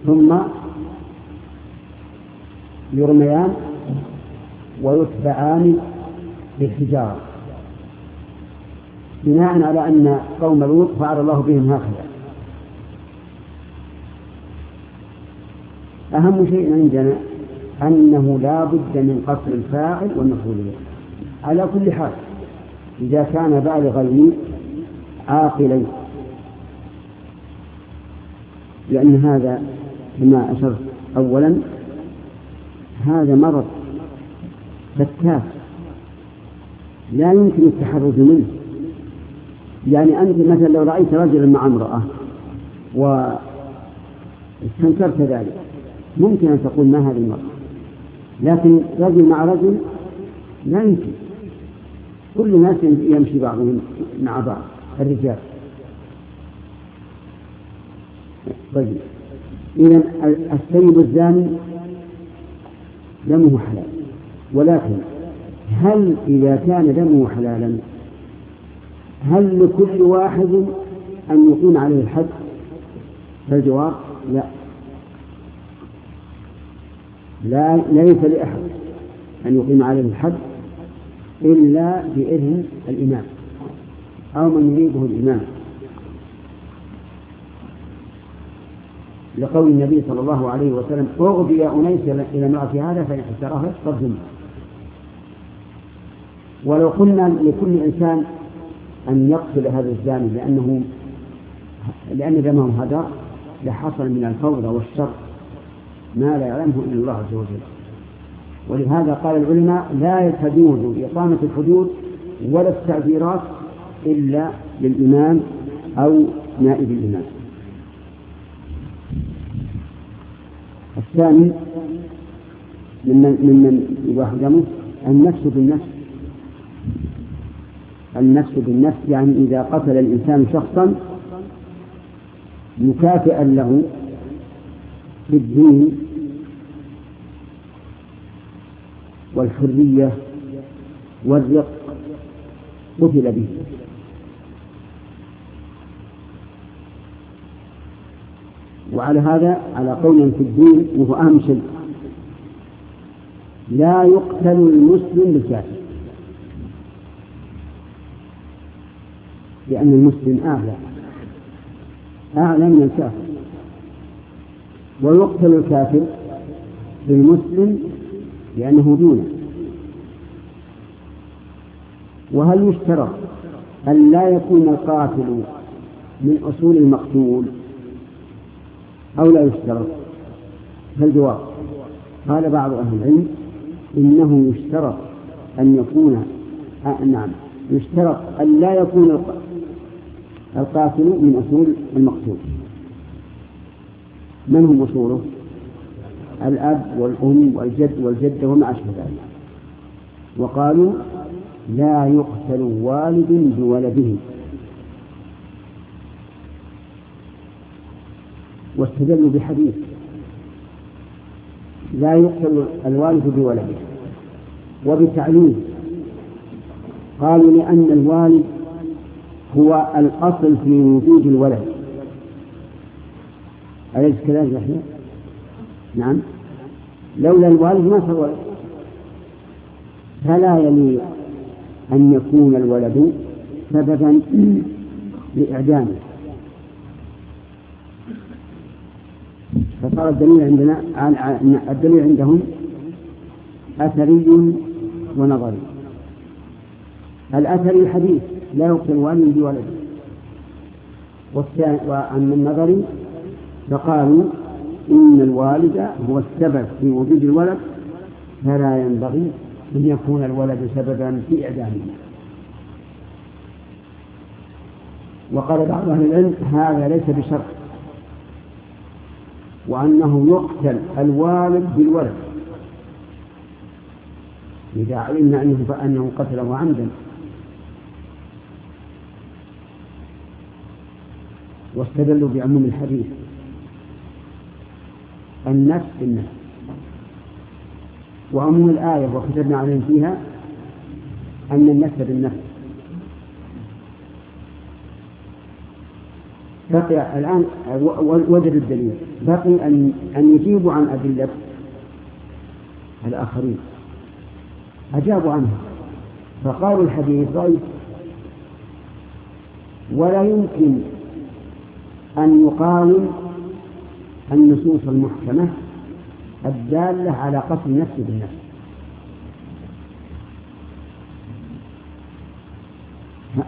ثم يرميان ويتبعان بالحجارة. بناء على أن قوم لوط فعل الله بهم هكذا. أهم شيء عندنا أنه لا بد من قتل الفاعل والمفعول على كل حال إذا كان بالغين عاقلين لأن هذا كما أشرت أولا هذا مرض فتاك لا يمكن التحرز منه. يعني أنت مثلا لو رأيت رجلا مع امرأة واستنكرت ذلك ممكن أن تقول ما هذه المرأة. لكن رجل مع رجل لا يمكن. كل الناس يمشي بعضهم مع بعض الرجال. طيب. إذا السيد الزاني دمه حلال. ولكن هل إذا كان دمه حلالا هل لكل واحد أن يقيم عليه الحد؟ فالجواب لا. لا ليس لأحد أن يقيم عليه الحد إلا بإذن الإمام أو من يريده الإمام. لقول النبي صلى الله عليه وسلم أغضي أنيس إلى امرأة هذا فإن احتراها فارجمه ولو قلنا لكل إنسان أن يقتل هذا الزاني لأنه لأن دمه هدر لحصل من الفوضى والشر. ما لا يعلمه إلا الله عز وجل. ولهذا قال العلماء لا تجوز إقامة الحدود ولا التعبيرات إلا للإمام أو نائب الإمام. الثاني ممن ممن دمه النفس بالنفس. النفس بالنفس يعني إذا قتل الإنسان شخصا مكافئا له في الدين والحرية والرق قتل به. وعلى هذا على قول في الدين وهو أهم شيء لا يقتل المسلم بالكافر. لأن المسلم أعلى أعلى من الكافر. ويقتل الكافر بالمسلم لأنه دونه. وهل يشترط أن لا يكون القاتل من أصول المقتول أو لا يشترط؟ فالجواب قال بعض أهل العلم إنه يشترط أن يكون آه نعم يشترط أن لا يكون القاتل من أصول المقتول. من هم أصوله؟ الأب والأم والجد والجدة وما أشبه ذلك. وقالوا لا يقتل والد بولده. واستدلوا بحديث لا يقتل الوالد بولده. وبتعليم قالوا لأن الوالد هو الأصل في وجود الولد. أليس كذلك يحيى؟ نعم. لولا الوالد ما صار ولد فلا يليق أن يكون الولد سببا لإعدامه. فصار الدليل عندنا الدليل عندهم أثري ونظري. الأثري الحديث لا يقتل والد بولده وأما النظري فقالوا إن الوالد هو السبب في وجود الولد فلا ينبغي أن يكون الولد سببا في إعدامه. وقال بعض أهل العلم هذا ليس بشرط وأنه يقتل الوالد بالولد. إذا علمنا أنه فأنه قتله عمدا. واستدلوا بعموم الحديث. النفس بالنفس. وعموم الآية وكتبنا عليهم فيها أن النفس بالنفس. بقي الآن وجد الدليل. بقي أن أن يجيبوا عن أدلة الآخرين. أجابوا عنها. فقالوا الحديث ضعيف. ولا يمكن أن يقاوم النصوص المحكمة الدالة على قتل النفس بالنفس.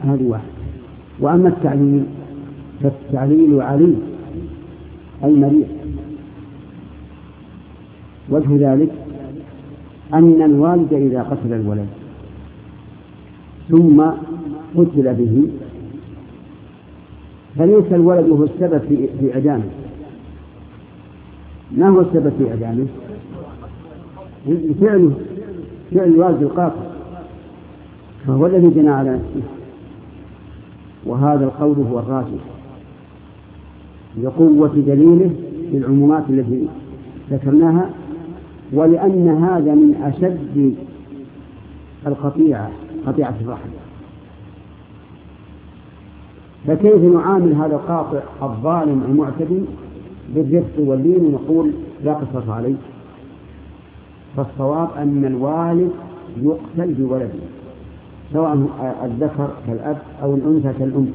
هذه واحد. وأما التعليل فالتعليل علي أي مريء وجه ذلك أن الوالد إذا قتل الولد ثم قتل به فليس الولد هو السبب في إعدامه. ما هو السبب في إعدامه؟ فعله فعل الوالد القاطع. فهو الذي جنى على نفسه. وهذا القول هو الراجح. لقوة دليله في العمومات التي ذكرناها ولأن هذا من أشد القطيعة قطيعة الرحم. فكيف نعامل هذا القاطع الظالم المعتدي؟ بالرفق واللين ونقول لا قصص عليه. فالصواب أن الوالد يقتل بولده سواء الذكر كالأب أو الأنثى كالأم.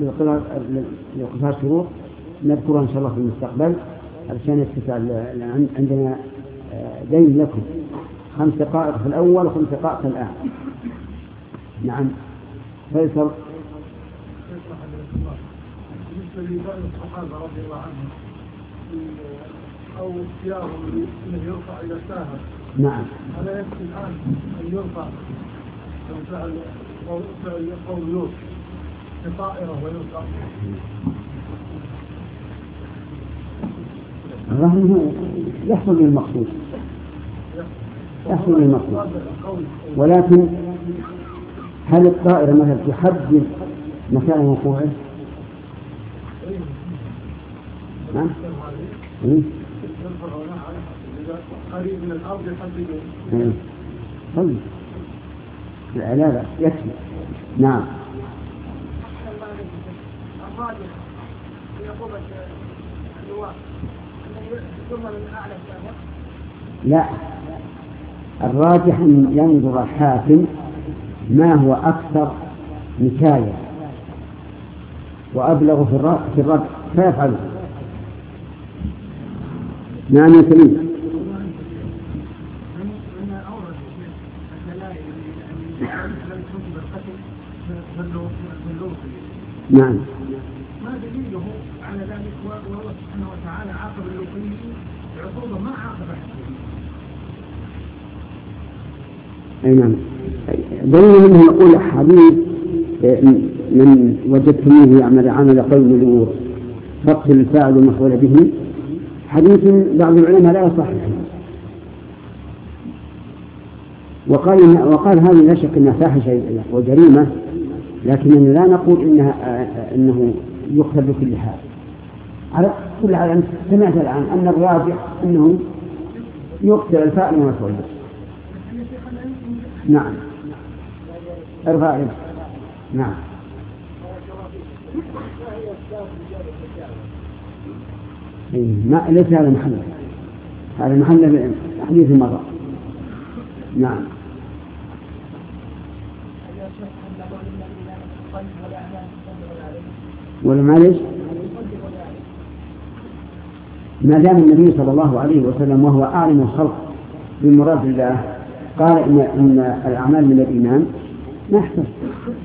ولقصار شروط نذكرها إن شاء الله في المستقبل علشان يتسع عندنا آه، دين لكم. خمس دقائق في الأول وخمس دقائق الآن. نعم. فيصل. بالنسبة لبعض الصحابة رضي الله عنهم أو اختيارهم أنه يرفع إلى ساهر. نعم. ألا يكفي الآن أن يرفع فعل فعل قوم لوط بطائرة ويرفع. الرهن يحصل بالمقصود يحصل بالمقصود ولكن هل الطائرة مثلا تحدد مكان وقوعه؟ نعم قريب من الأرض يحدد طيب لا يكفي نعم. لا الراجح أن ينظر الحاكم ما هو أكثر نكاية وأبلغ في الرد فيفعله. نعم يا سليم. نعم. ما دليله على ذلك والله سبحانه وتعالى عاقب اللوطيين بعقوبة ما عاقب أي نعم. دليل منه يقول حديث من وجدتموه يعمل عمل قوم لوط فقتل الفاعل المفعول به. حديث بعض العلماء لا يصح. وقال وقال هذه لا شك إنها فاحشة وجريمة لكننا لا نقول إنها إنه يقتل بكل حال. على كل حال أنت سمعت الآن أن الراجح إنه يقتل الفاعل والمفعول نعم. ارفع نعم. ما ليس هذا محله هذا محل حديث مرة نعم. ولا معلش ما دام النبي صلى الله عليه وسلم وهو أعلم الخلق بمراد الله قال إن إن الأعمال من الإيمان ما يحتاج.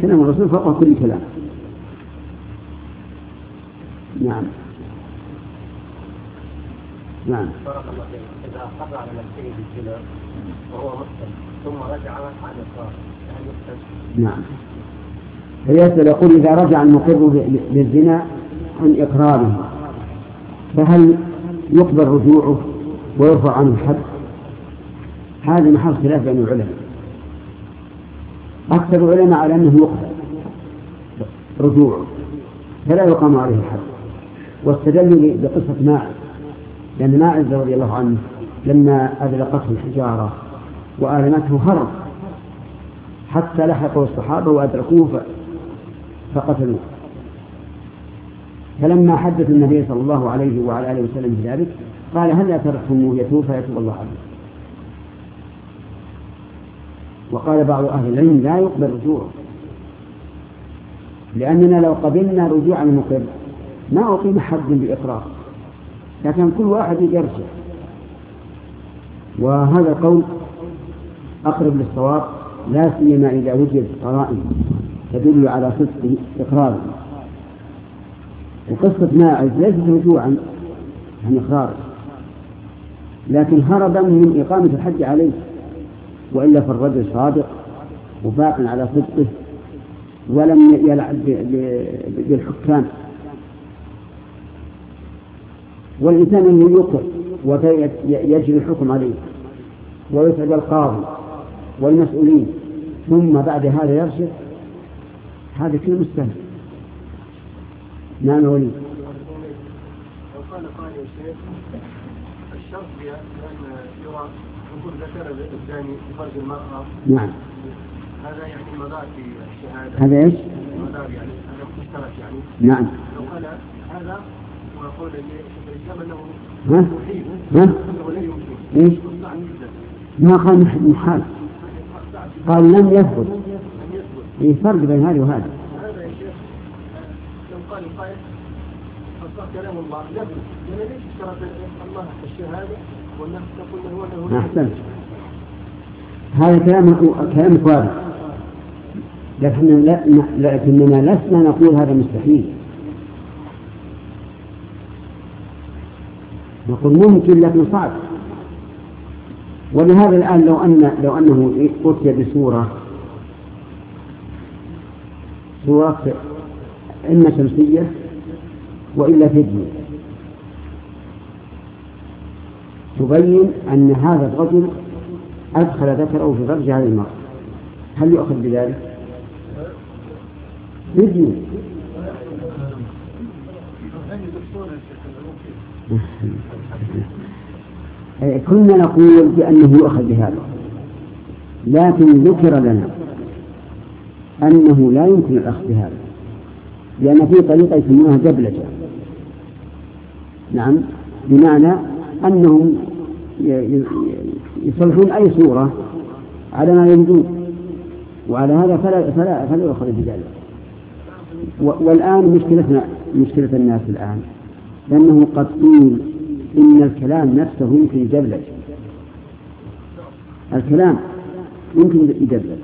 كلام الرسول فوق كل كلام. نعم. نعم. بارك الله فيك إذا قطع على نفسه بالزنا وهو مسلم ثم رجع عن الصلاة نعم. فيسأل يقول إذا رجع المقر للزنا عن إقراره. فهل يقبل رجوعه ويرفع عنه الحد؟ هذا محل خلاف بين العلماء. أكثر العلماء على أنه يقبل رجوعه. فلا يقام عليه الحد. واستدلوا بقصة ماعز. لأن ماعز رضي الله عنه لما أذلقته الحجارة وآلمته هرب حتى لحقه الصحابة وأدركوه فقتلوه. فلما حدث النبي صلى الله عليه وعلى آله وسلم بذلك قال هل تركتموه يتوب فيتوب الله عليه. وقال بعض أهل العلم لا يقبل رجوعه لأننا لو قبلنا رجوع المقر ما أقيم حد بإقرار. لكن كل واحد يرجع. وهذا القول أقرب للصواب لا سيما إذا وجد قرائن تدل على صدق إقراره وقصة ماعز ليست رجوعا عن إقراره لكن هربا من إقامة الحج عليه وإلا فالرجل صادق وباق على صدقه ولم يلعب بالحكام. والإنسان أنه يقر ويجري الحكم عليه ويسعد القاضي والمسؤولين ثم بعد هذا يرشد هذا كله مستهل نعم ولي لو قال قائل الشيخ الشرط بأن يرى يكون ذكر الثاني في فرج المرأة. نعم. هذا يعني مدار في الشهادة. هذا إيش؟ مدار يعني هذا مشترك يعني. نعم. لو قال هذا ويقول ها؟ ها؟ إيش؟ ما قال محال قال لم يثبت في فرق بين هذا وهذا هذا يا شيخ لو قال القائل فصار كلام الله لا لأن ليش اشترط الله الشهادة والنفس تقول له أنه أحسنت هذا كلام كلام واضح لكن لا لكننا لسنا نقول هذا مستحيل نقول ممكن لكن صعب. ولهذا الآن لو أن لو أنه أتي بصورة صورة إما شمسية وإلا فيديو. تبين أن هذا الرجل أدخل ذكره في فرج هذه المرأة. هل يؤخذ بذلك؟ فيديو. كنا نقول بأنه يؤخذ بهذا. لكن ذكر لنا أنه لا يمكن الأخذ بهذا. لأن في طريقة يسمونها دبلجة نعم. بمعنى أنهم يصلحون أي صورة على ما يريدون. وعلى هذا فلا فلا فلا يؤخذ بذلك. والآن مشكلتنا مشكلة الناس الآن. لأنه قد قيل إن الكلام نفسه يمكن يدبلج. الكلام يمكن يدبلج.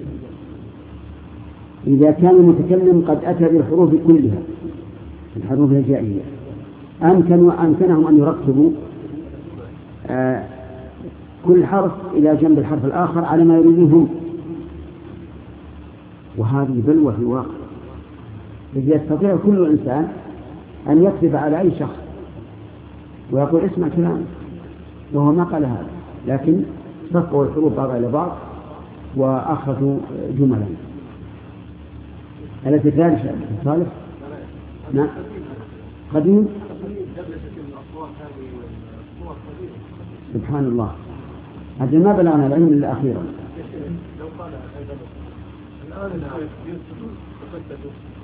إذا كان المتكلم قد أتى بالحروف كلها الحروف الهجائية أمكن أمكنهم أن يركبوا آه كل حرف إلى جنب الحرف الآخر على ما يريدون وهذه بلوى في الواقع. إذ يستطيع كل إنسان أن يكذب على أي شخص. ويقول اسمع كلام وهو ما قال هذا لكن صفوا الحروف بعضها إلى بعض وأخذوا جملا. أليس كذلك صالح؟ نعم. قديم؟ سبحان الله. هذا ما بلغنا العلم إلا أخيرا.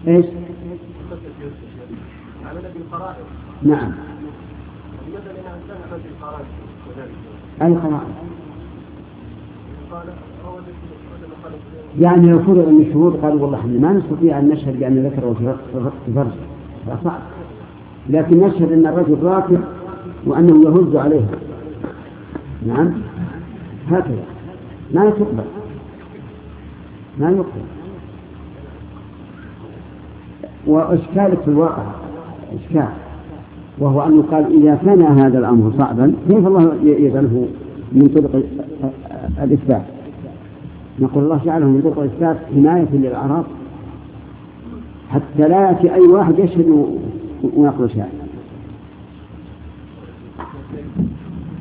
إيش؟ نعم. قراءة يعني لو فرض أن الشهود قالوا والله إحنا ما نستطيع أن نشهد بأن ذكره في فرج صعب لكن نشهد أن الرجل راكب وأنه يهز عليها نعم؟ هكذا. ما تقبل ما يقبل. وإشكالك في الواقع. إشكال. وهو أنه قال إذا كان هذا الأمر صعبا كيف الله يجعله من طرق الإثبات. نقول الله جعله من طرق الإثبات حماية للأعراض حتى لا يأتي أي واحد يشهد ويقول شيئا.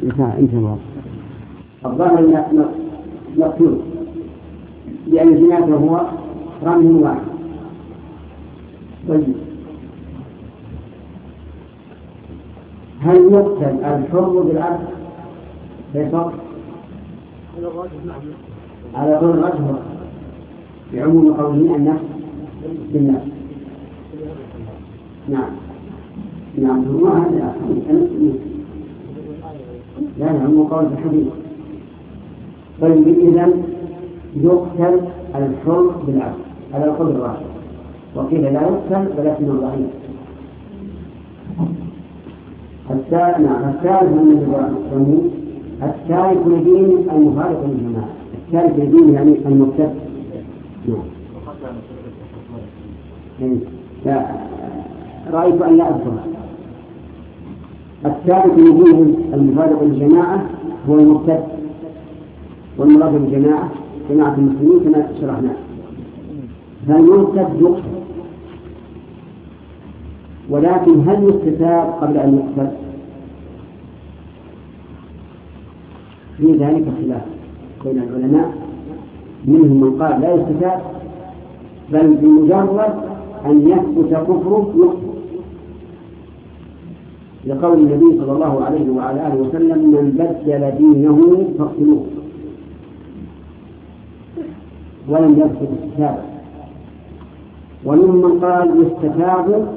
انتهى الوضع. الظاهر مقتول لأن جناته هو رمي واحد. طيب. هل يقتل الحر بالعبد فيصل على قول الرجل بعموم قوله النفس بالنفس. نعم. نعم. هو هذا. لا نعم قول الحديث. طيب إذا يقتل الحر بالعبد على القول الراجح. وقيل لا يقتل ولكنه ضعيف. نعم الثالث من الرموز التارك لدين المفارق للجماعة التارك لدين يعني المرتد نعم. إيه. رأيت أن لا أذكر. التارك لدين المفارق للجماعة هو المرتد والمراد بالجماعة جماعة المسلمين كما شرحنا. فالمرتد يقتل ولكن هل يستتاب قبل أن يقتل؟ في ذلك خلاف بين العلماء منهم من قال لا يستتاب بل بمجرد أن يثبت كفره يقتل لقول النبي صلى الله عليه وعلى آله وسلم من بدل دينه فاقتلوه. ولم يذكر استتابه ومنهم من قال يستتاب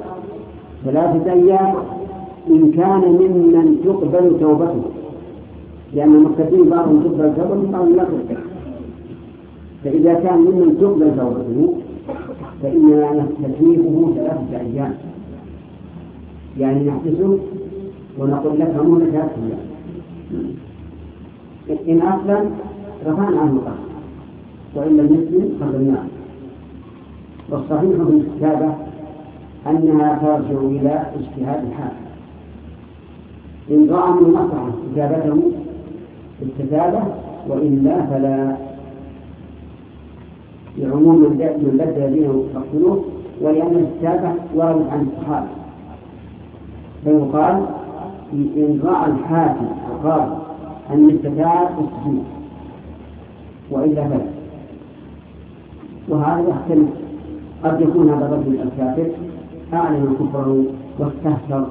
ثلاثة أيام إن كان ممن تقبل توبته. لأن المرتدين بعضهم تقبل توبته وبعضهم لا تقبل. فإذا كان ممن تقبل توبته فإننا نستكلفه ثلاثة أيام. يعني نحبسه ونقول لك مهلة ثلاثة أيام إن أسلم رفعنا عنه القتل وإن لم يسلم قبلناه والصحيح في الكتابة أنها ترجع إلى اجتهاد الحال إن رأى من مصلحة كتابته الكتابة وإلا فلا. لعموم من بدل دينه فاقتلوه ولأن الكتابة وارد عن الصحابة. فيقال إن رأى الحاكم القاضي أن الكتاب استجيب وإلا فلا. وهذا يختلف قد يكون هذا الرجل الكافر أعلن كفره واستهتر.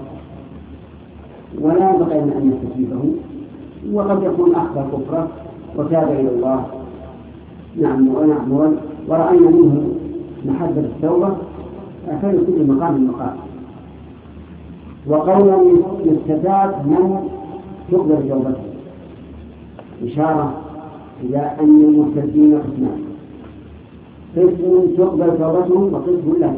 ولا ينبغي أن يستجيبه. وقد يكون أخفى كفرة وتاب إلى الله. نعم ونعم ورأينا منه محبة التوبة. كل مقام مقام وقولا يستتاب من تقبل توبته. إشارة إلى أن المرتدين قسمان قسم تقبل توبتهم وقسم لا.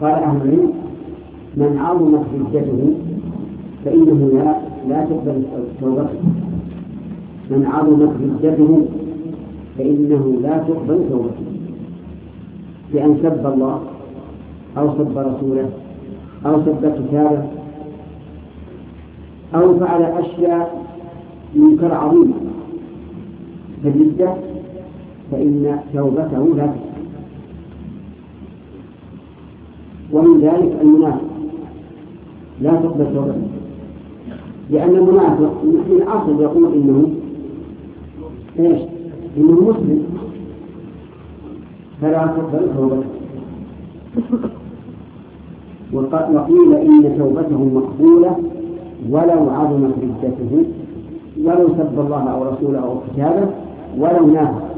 قال أهل العلم من عظمت حجته فإنه لا لا تقبل توبته من عظمت حجته فإنه لا تقبل توبته بأن سب الله أو سب رسوله أو سب كتابه أو فعل أشياء منكر عظيمة كالردة فإن توبته لا تقبل. ومن ذلك المنافق. لا تقبل توبته لأن المنافق في الأصل يقول إنه إيش؟ إنه مسلم. فلا تقبل توبته وقيل إن توبته مقبولة ولو عظمت ردته ولو سب الله أو رسوله أو كتابه ولو نافق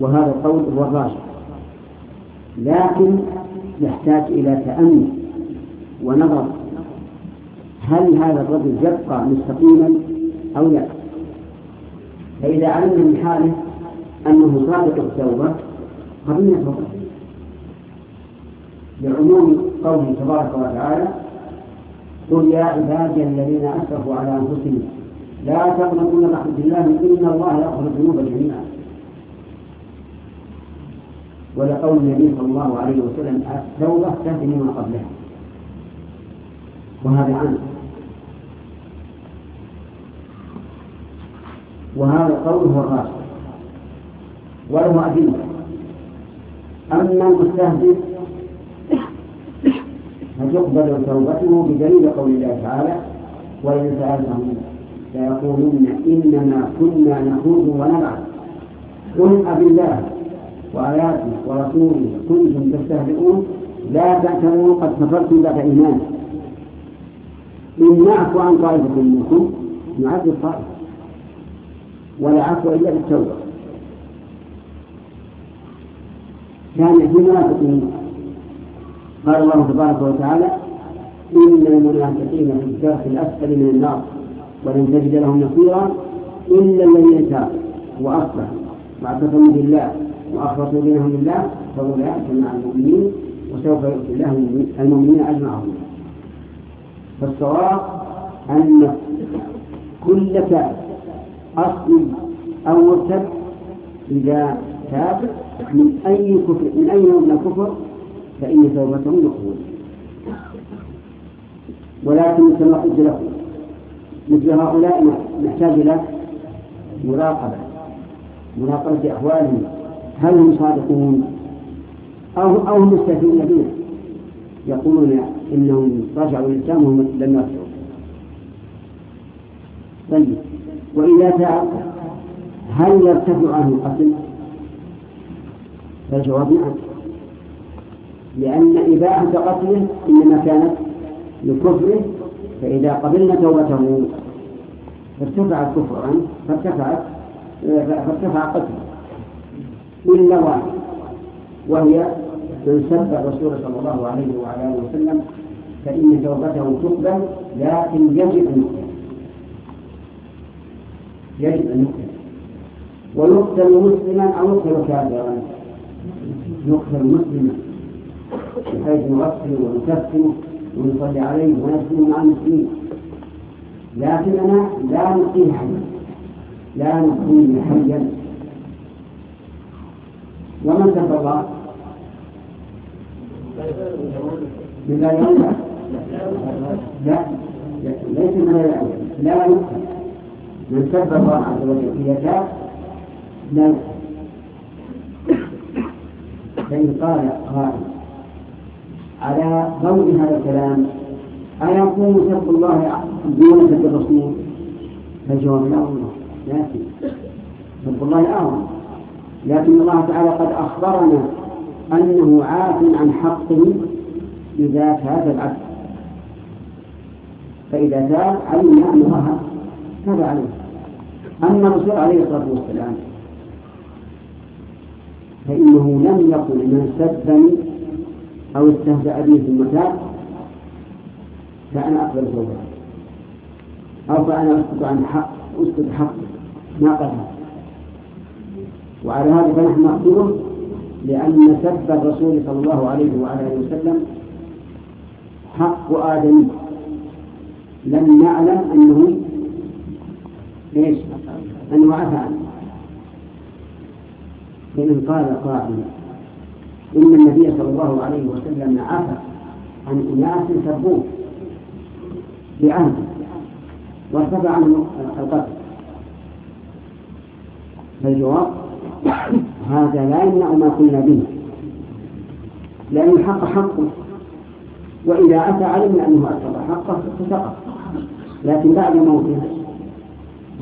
وهذا القول هو الراجح. لكن يحتاج إلى تأمل ونظر. هل هذا الرجل يبقى مستقيما أو لا؟ فإذا علمنا من حاله أنه صادق التوبة قبلنا توبته لعموم قوله تبارك وتعالى قل يا عبادي الذين أسرفوا على أنفسهم لا تقنطوا من رحمة الله إن الله يغفر الذنوب جميعا. ولقول النبي صلى الله عليه وسلم التوبة تهدم ما قبلها. وهذا عنه وهذا قوله الراجح وله أدلة. أما المستهزئ فتقبل توبته بدليل قول الله تعالى وإن سألتهم ليقولن إنما كنا نخوض ونلعب. قل أبي الله وآياته ورسوله كنتم تستهزئون. لا تعتبروا قد كفرتم بعد إيمان إن نعفو عن طائفة منكم نعذب طائفة ولا عفو إلا بالتوبة. كان في منافقين. قال الله تبارك وتعالى إن المنافقين في الدرك الأسفل من النار ولن تجد لهم نصيرا إلا الذين تابوا وأصلحوا. واعتصموا بالله وأخلصوا دينهم لله فأولئك مع المؤمنين وسوف يؤتي الله المؤمنين أجر عظيما فالصواب أن كل تائب أصلي أو مرتد إذا تاب من أي كفر من أي نوع من الكفر فإن توبته مقبولة ولكن كما قلت لكم مثل هؤلاء نحتاج إلى مراقبة مراقبة أحوالهم. هل هم صادقون؟ أو أو هم مستهزئون بنا؟ يقولون إنهم رجعوا الإسلام وهم لم يرجعوا. طيب. وإذا تاب هل يرتفع عنه القتل؟ الجواب نعم. لأن إباحة قتله إنما كانت لكفره فإذا قبلنا توبته ارتفع الكفر عنه فارتفعت فارتفع قتله. إلا واحد وهي من سب الرسول صلى الله عليه وعلى آله وسلم فإن توبته تقبل لكن يجب أن يقتل يجب أن يقتل. ويقتل مسلما أو يقتل كافرا. يقتل مسلما بحيث نغسله ونكفنه ونصلي عليه ونسلم مع المسلمين. لكننا لا نقيه حيا لا نقيه حيا ومن الله؟ بالله يولى لا ليس من لا لا يقتل. من سب الله عز وجل إذا تاب لا فإن قال قائل على ضوء هذا الكلام أيكون سب الله دون سب الرسول؟ فالجواب لا والله لكن سب الله أعظم لكن الله تعالى قد أخبرنا أنه عاف عن حقه إذا تاب العبد فإذا تاب علمنا أن الله تاب عليه. أما الرسول عليه الصلاة والسلام فإنه لم يقل من سبني أو استهزأ بي ثم تاب فأنا أقبل توبته أو فأنا أسكت عن حق أسكت حق ما قال. وعلى هذا فنحن نأخذه لأن سب الرسول صلى الله عليه وعلى آله وسلم حق آدم لم نعلم أنه إيش؟ أنه عفى عنه فإن قال قائل إن النبي صلى الله عليه وسلم عفى عن أناس سبوه بعهد وارتفع عنه القتل. فالجواب هذا لا يمنع ما قلنا به. لأن الحق حقه وإذا أتى علمنا أنه أسقط حقه فسقط لكن بعد موته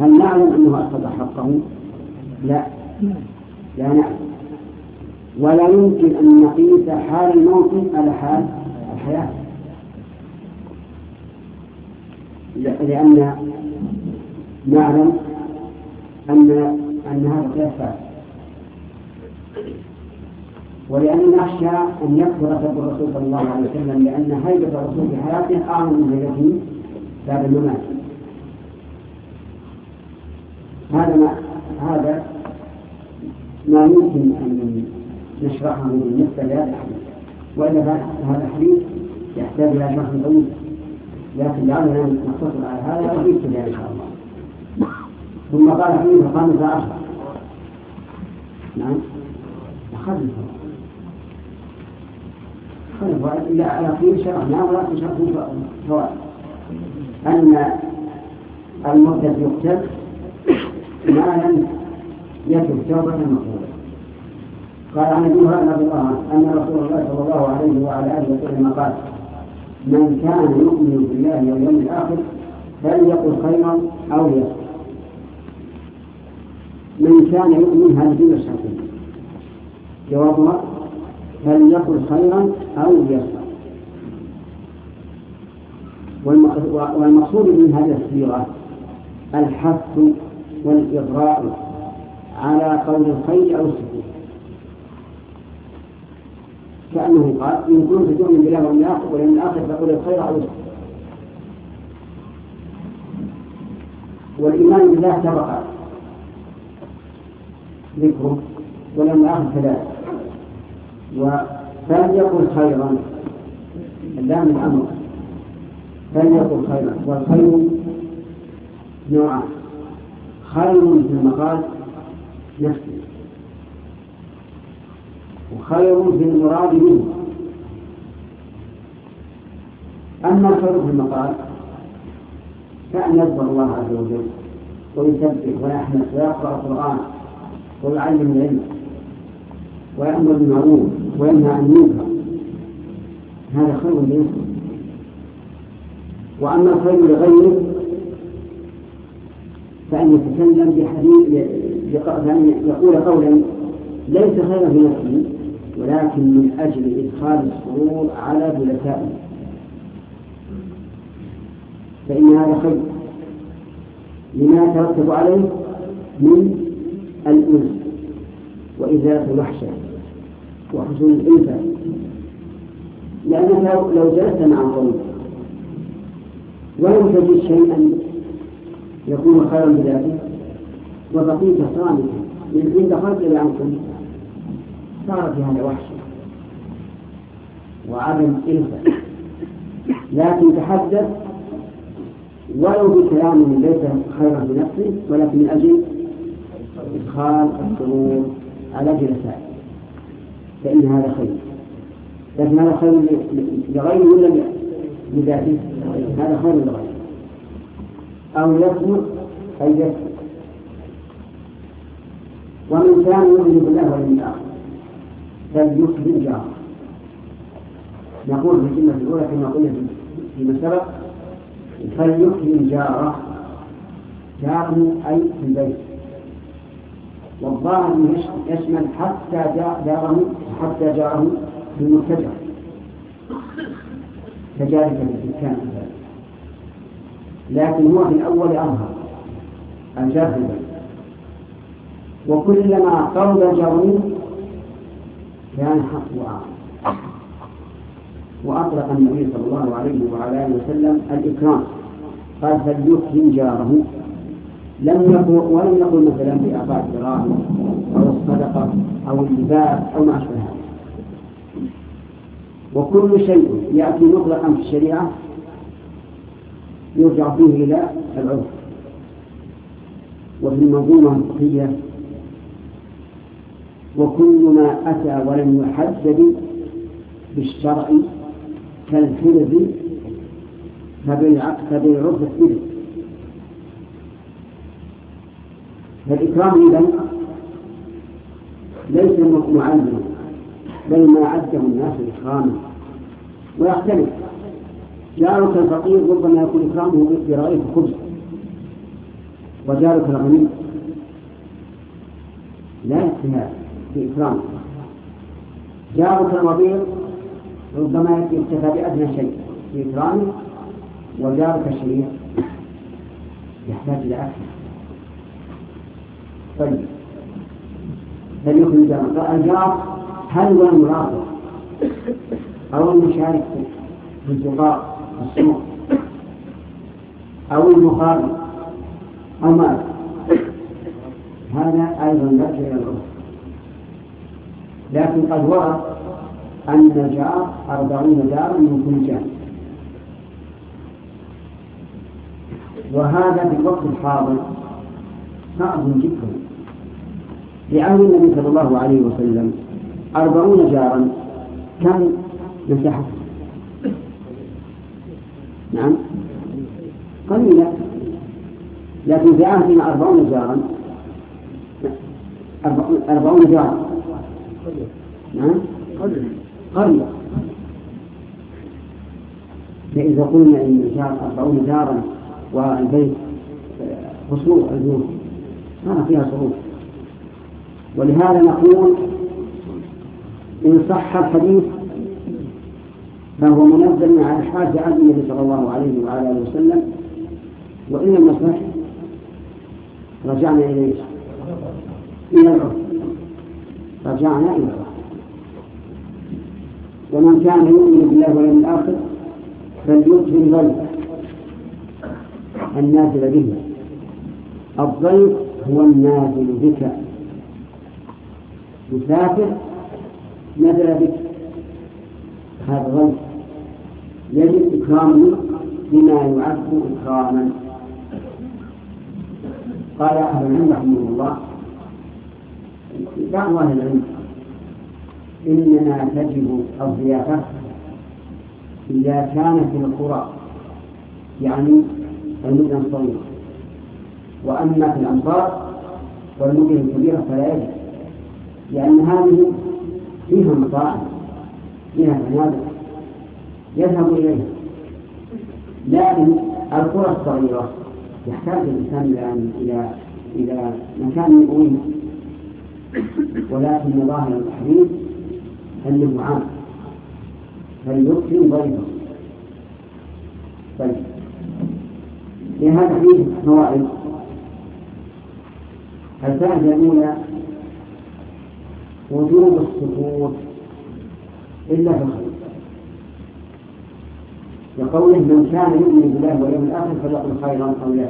هل نعلم أنه أسقط حقه؟ لا. لا نعلم. ولا يمكن أن نقيس حال الموت على حال الحياة. لأن نعلم أن أن هذا قياس فاسد. ولأن نخشى أن يكثر سب الرسول صلى الله عليه وسلم لأن هيبة الرسول في حياته أعظم من هيبته بعد الممات. هذا ما هذا ما يمكن أن نشرحه بالنسبة لهذا الحديث. وإلا هذا الحديث يحتاج إلى شرح طويل. لكن لعلنا نقتصر على هذا وفي إن شاء الله. ثم قال فيه الخامسة عشر نعم. أخذنا أخذنا إلا على خير شرحنا ولكن شرحنا فوائد أن المرتد يقتل. ما لم يتب توبة مقبولة قال عن ابي هريره رضي الله عنه أن رسول الله صلى الله عليه وعلى آله وسلم قال من كان يؤمن بالله واليوم الآخر فليقل خيرا أو ليصمت. من كان يؤمن هذه جملة شرطية. جوابها فليقل خيرا أو ليصمت. والمقصود من هذه الصيغة الحث والإغراء على قول الخير أو السكوت كأنه قال إن كنت تؤمن بالله واليوم الآخر واليوم الآخر فقل الخير أو السكوت والإيمان بالله سبق ذكره ولم الآخر كذلك. فليقل خيرا اللام الأمر فليقل خيرا والخير نوعان. خير في المقال نفسه وخير في المراد منه. أما الخير في المقال كأن يذكر الله عز وجل ويسبح ويحمد ويقرأ القرآن ويعلم العلم ويأمر بالمعروف وينهى عن المنكر. هذا خير لنفسه وأما الخير لغيره فأن يتكلم بحديث فأن يقول قولا ليس خيرا في نفسه ولكن من أجل إدخال السرور على جلسائه فإن هذا خير. لما يترتب عليه من الأنس وإزالة الوحشة وحصول الألفة لأنك لو جلست مع قوم ولم تجد شيئا يكون خيرا بذاته وبقيت صامتا حين دخلت إلى عنكم صار في هذا وحشة. وعدم إلفة لكن تحدث ولو بكلام ليس خيرا بنفسه ولكن من أجل إدخال السرور على جلسائه فإن هذا خير. لكن هذا خير لغيره ولا لذاته؟ هذا خير لغيره. أو أي يسكت ومن كان يؤمن بالله واليوم الآخر فليكرم جاره نقول في الجملة الأولى كما قلنا فيما سبق فليكرم جاره جاره أي في البيت. والظاهر يشمل حتى جاره حتى جاره في المتجر كذلك في الدكان لكن هو في الأول أظهر البيت وكلما قرب الجار كان حقه أعظم وأطلق النبي صلى الله عليه وعلى آله وسلم الإكرام. قال فليكرم جاره؟ لم يقل ولم يقل مثلا بإعطاء الدراهم أو الصدقة أو اللباس أو ما أشبه هذا. وكل شيء يأتي مطلقا في الشريعة يرجع فيه إلى العرف. وفي المنظومة الفقهية وكل ما أتى ولم يحدد بالشرع كالحلف فبالعرف السلف فالإكرام إذا ليس معلما بل ما عده الناس إكراما ويختلف. جارك الفقير ربما يكون إكرامه برغيف خبز وجارك الغني. لا يكفي هذا في إكرامه جارك الوضيع ربما يكتفى بأدنى شيء في إكرامه وجارك الشريف يحتاج إلى أكثر طيب. فليكن الجار هل هو المرافق أو المشارك في الزقاق السوق أو المخالف أو ما هذا أيضا لا شيء له. لكن قد ورد أن الجار أربعين دارا من كل جانب. وهذا في الوقت الحاضر صعب جدا. لعهد النبي صلى الله عليه وسلم أربعون جارا كم مساحة نعم. قليلة. لكن في عهدنا أربعون جارا. أربعون جارا. نعم. قرية. فإذا قلنا إن الجار أربعون دارا والبيت قصور البيوت ما فيها صروف ولهذا نقول إن صح الحديث فهو منزل على حاجة عن النبي صلى الله عليه وعلى آله وسلم وإن لم يصح رجعنا إلى إلى العرف. رجعنا إلى العرف. ومن كان يؤمن بالله واليوم الآخر فليكرم ضيفه النازل به. الضيف هو النازل بك. مسافر نزل بك. هذا ضيف يجب إكرامه بما يعد إكراما. قال أهل العلم رحمه الله بعض أهل العلم إنما تجب الضيافة إذا كانت القرى يعني المدن الصغيرة وأما في الأمصار والمدن الكبيرة فلا يجب لأن هذه فيها مطاعم فيها فنادق يذهب إليها لكن القرى الصغيرة يحتاج الإنسان الآن إلى إلى مكان يؤويه ولكن ظاهر الحديث أنه عام فليكرم ضيفه طيب. لهذا فيه فوائد. الفائدة الأولى وجوب السكوت إلا في الخير. لقوله من كان يؤمن بالله واليوم الآخر فليقل خيرا أو لا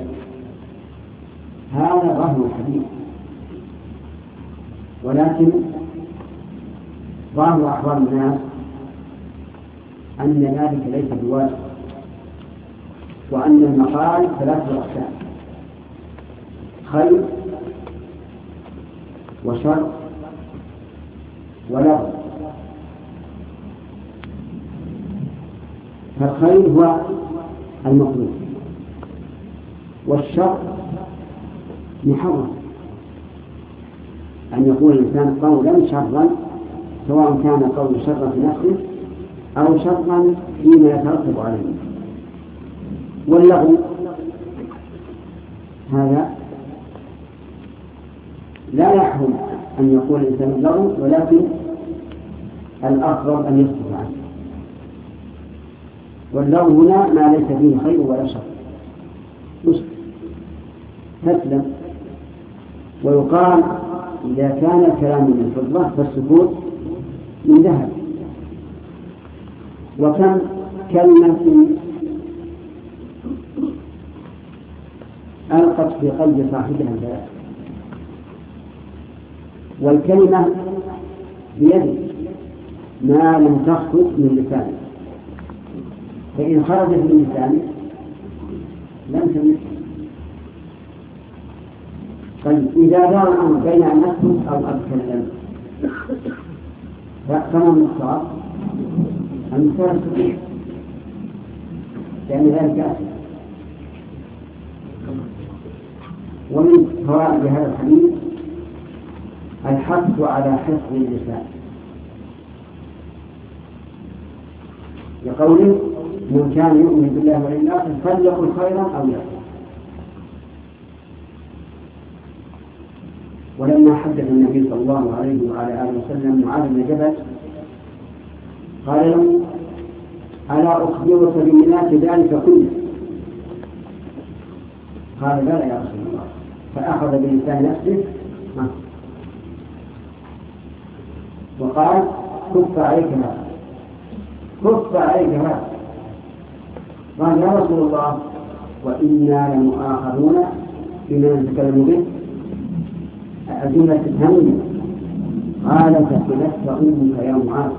هذا ظاهر الحديث ولكن ظاهر أحوال الناس أن ذلك ليس بواجب وأن المقال ثلاثة أقسام خير وشر ولغو فالخير هو المطلوب. والشر محرم. أن يقول الإنسان قولا شرا سواء كان قول شرا في نفسه أو شرا فيما يترتب عليه. واللغو هذا. لا يحرم أن يقول الإنسان اللغو ولكن الأفضل أن عنه واللغو هنا ما ليس فيه خير ولا شر. مسكت تسلم ويقال إذا كان الكلام من فضة فالسكوت من ذهب. وكم كلمة ألقت في قلب صاحبها البلاء. والكلمة بيده ما لم تخرج من لسانه. فإن خرجت من لسانه لم تمت. طيب إذا دار الأمر بين أن أكتب أو أتكلم فما المختار؟ المختار الصحيح لأن ذلك أسهل. ومن فوائد هذا الحديث الحث على حفظ اللسان. لقوله من كان يؤمن بالله واليوم الآخر فليقل خيرا أو يقل ولما حدث النبي صلى الله عليه وعلى آله وسلم معاذ بن جبل قال له ألا أخبرك بملاك ذلك كله؟ قال لا يا رسول الله. فأخذ بلسان نفسه. وقال كف عليك هذا كف عليك هذا. قال يا رسول الله وإنا لمؤاخذون بما نتكلم به. أدلة همية قال فكلتك أمك يا معاذ.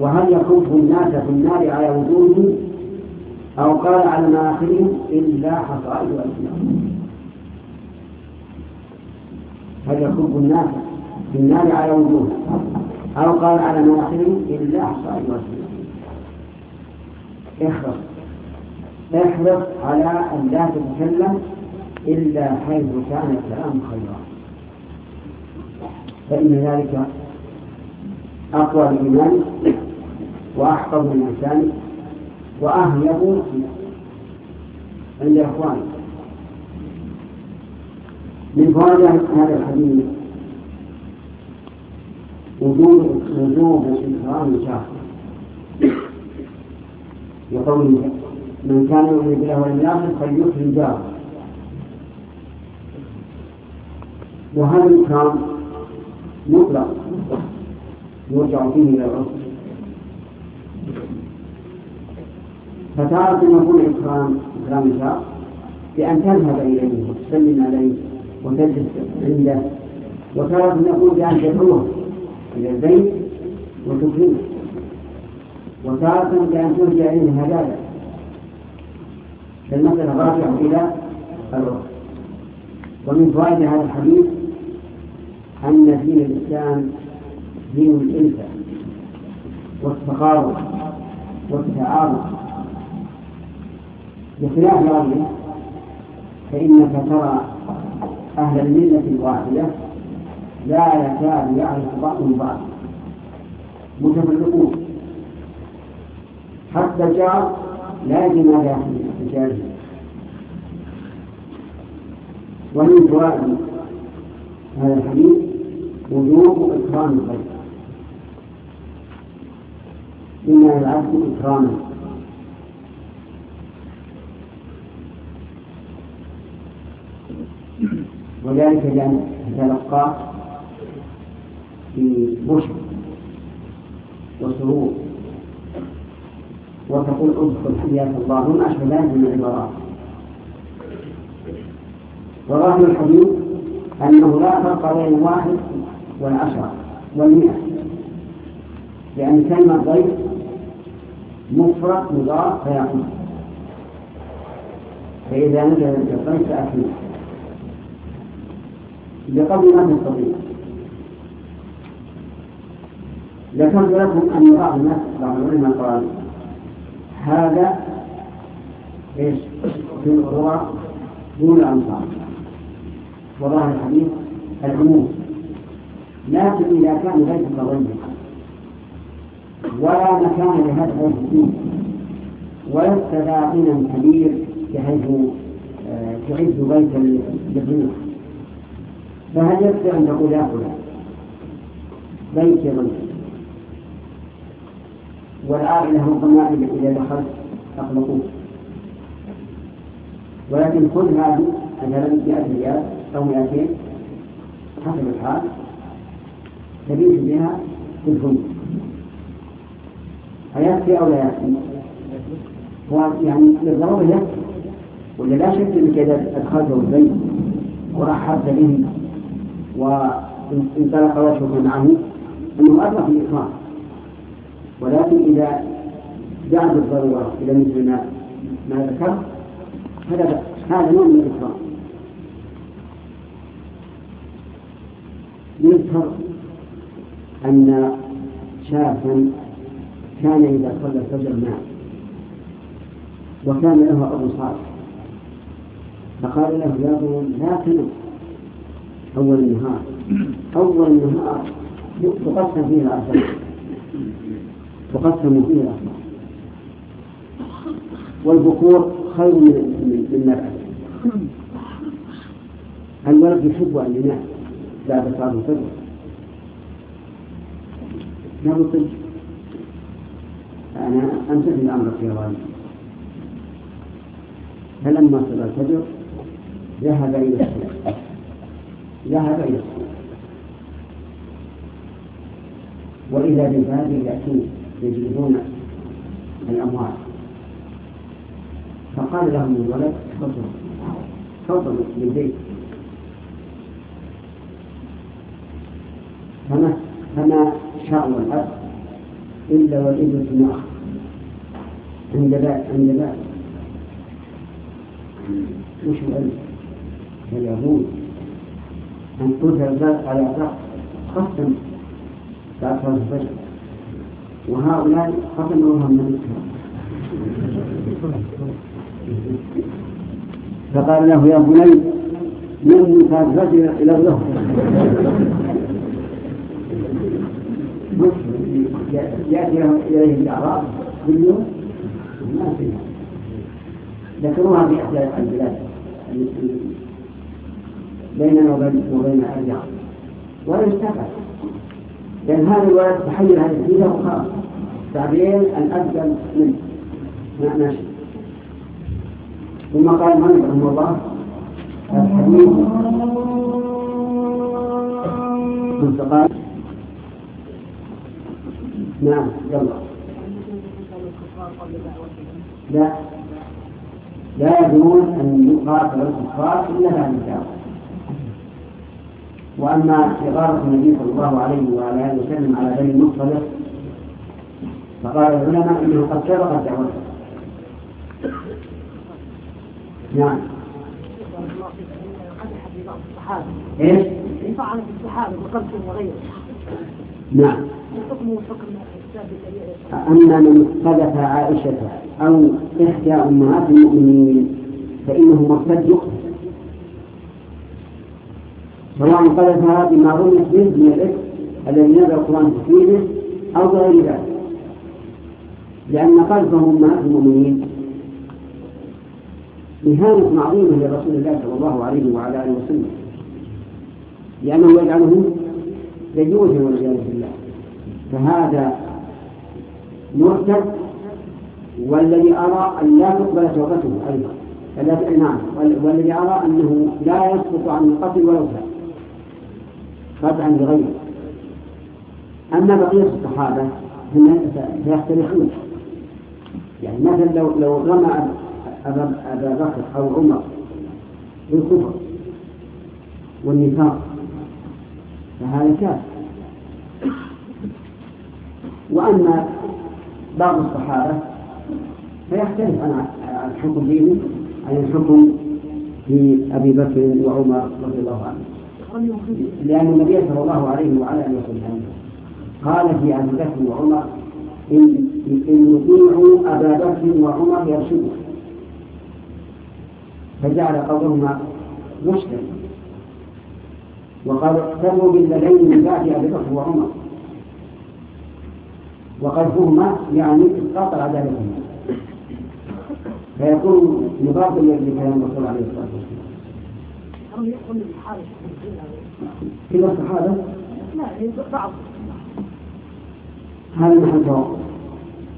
وهل يكف الناس في النار على وجوههم؟ أو قال على مناخرهم إلا حصائد ألسنتهم هل يكف الناس في النار على وجوههم؟ أو قال على مناخرهم إلا حصائد ألسنتهم احرص احرص على أن لا تتكلم إلا حيث كان الكلام خيرا. فإن ذلك أقوى الإيمان وأحفظ لسانك وأهيب عند إخوانك من فوائد هذا الحديث وجوب وجوب إكرام الشاخص لقوله من كان يؤمن بالله واليوم فليكرم جاره وهذا الإكرام مطلق. يرجع فيه إلى العرف فتارة يكون إكرام إكرام الجار بأن تذهب إليه وتسلم عليه وتجلس عنده. وتارة يكون بأن تدعوه إلى البيت وتكرمه. وتارة بأن تهدي إليه هدايا فالمسألة راجعة إلى العرف ومن فوائد هذا الحديث أن دين الإسلام دين الألفة والتقارب والتعارف بخلاف غيره فإنك ترى أهل الملة الواحدة لا يكاد يعرف بعضهم بعض متفرقون. حتى الجار لا يدري ماذا في ومن فوائد هذا الحديث وجوب إكرام الغير. إن العبد إكراما وذلك لأن تتلقاه في بشر وسرور. وتقول ادخل حياك الله وما أشبه ذلك من العبارات وظاهر الحديث أنه لا فرق بين الواحد والعشرة والمئة. لأن كلمة ضيف مفرد مضاف فيعود فإذا نزل الضيف فأكيد بقدر ما تستطيع ذكرت لكم أن بعض الناس بعض العلماء قال هذا إيش؟ في الأروع دون الأمصار وظاهر الحديث العموم. لكن إذا كان بيتك ضيقا ولا مكان لهذا البيت فيه ولست ذا غنى كبير بحيث آه، تعد بيتا للضيوف فهل يكفي أن تقول يا فلان بيت بيت والعائلة ربما إذا دخلت أخلقوك ولكن خذ هذه مثلا 100 ريال أو 200 حسب الحال تبيت بها في الفندق أيكفي أو لا يكفي؟ هو يعني للضرورة يكفي ولا لا شك أنك إذا أدخلته البيت ورحبت به وانطلق وجهك معه أنه أدرك الإكرام ولكن إذا دعت الضرورة إلى مثل ما ما ذكرت هذا هذا نوع من الإكرام. يذكر أن شابا كان إذا صلى الفجر معه وكان له أبو صالح. فقال له يا ابن لا تنم أول النهار. أول النهار تقسم فيه الأربعة تقسم فيه الأربعة والبكور خير من المرأة الولد يحب أن ينام. بعد صلاة الفجر لا بطل أنا أمسكني أمرك يا والد فلما صلى الفجر ذهب إلى الصلاة ذهب إلى الصلاة وإذا بالباب يأتون يجلبون الأموال. فقال لهم الولد تفضلوا تفضلوا للبيت. فما فما شاء الأب إلا والابن معه عند ذلك عند ذلك وش العلم؟ اليهود. أن تظهر على ذات قسم. بعد الفجر وهؤلاء قسموها من فقال له يا بني من فاتفجر إلى الظهر؟ يأتي إليه الأعراب كل يوم ما فيها ذكروها في إحدى البلاد. بيننا وبين أرجع. ولا يستفاد لأن هذا الولد تحير هذه الجيزة وخلاص. بعدين الأفضل منه ماشي ثم قال مالك رحمه الله؟ الحديث. قال نعم يلا. لا. لا يجوز أن يقاتل الكفار إلا بعد الدعوة وأما إغارة النبي صلى الله عليه وعلى آله وسلم على بني المصطلق فقال العلماء إنه قد سبقت دعوته نعم. إيش؟ في الصحابه نعم. حكم أما من قذف عائشة أو إحدى أمهات المؤمنين فإنه مرتد يقتل سواء قذفها بما رميت به من الإثم الذي نزل القرآن فيه أو بغير ذلك. لأن قذفهم أمهات المؤمنين إهانة عظيمة لرسول الله صلى الله عليه وعلى آله وسلم. لأنه يجعله يجوزا والعياذ بالله. فهذا مرتد والذي أرى أن لا تقبل توبته أيضا. نعم والذي أرى أنه لا يسقط عن القتل ولو كان قطعا لغيره أما بقية الصحابة سيختلفون يعني مثلا لو لو رمى أبا, أبا بكر أو عمر بالكفر والنفاق فهذا كافر وأما بعض الصحابة فيختلف عن الحكم فيهم عن الحكم في أبي بكر وعمر رضي الله عنه. لأن النبي صلى الله عليه وعلى آله وسلم قال في أبي بكر وعمر إن إن يطيعوا أبا بكر وعمر يرشدوا. فجعل قولهما رشدا وقال اقتدوا بالذين من بعد أبي بكر وعمر. وقذفهما يعني إسقاط عدالتهما فيكون مضافا لكلام الرسول عليه الصلاة والسلام. كل الصحابة؟ لا بعض هذا محل توقف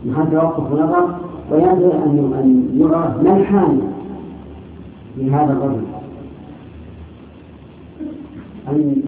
محل توقف ونظر وينبغي أن أن يعرف ما الحامل لهذا الرجل أن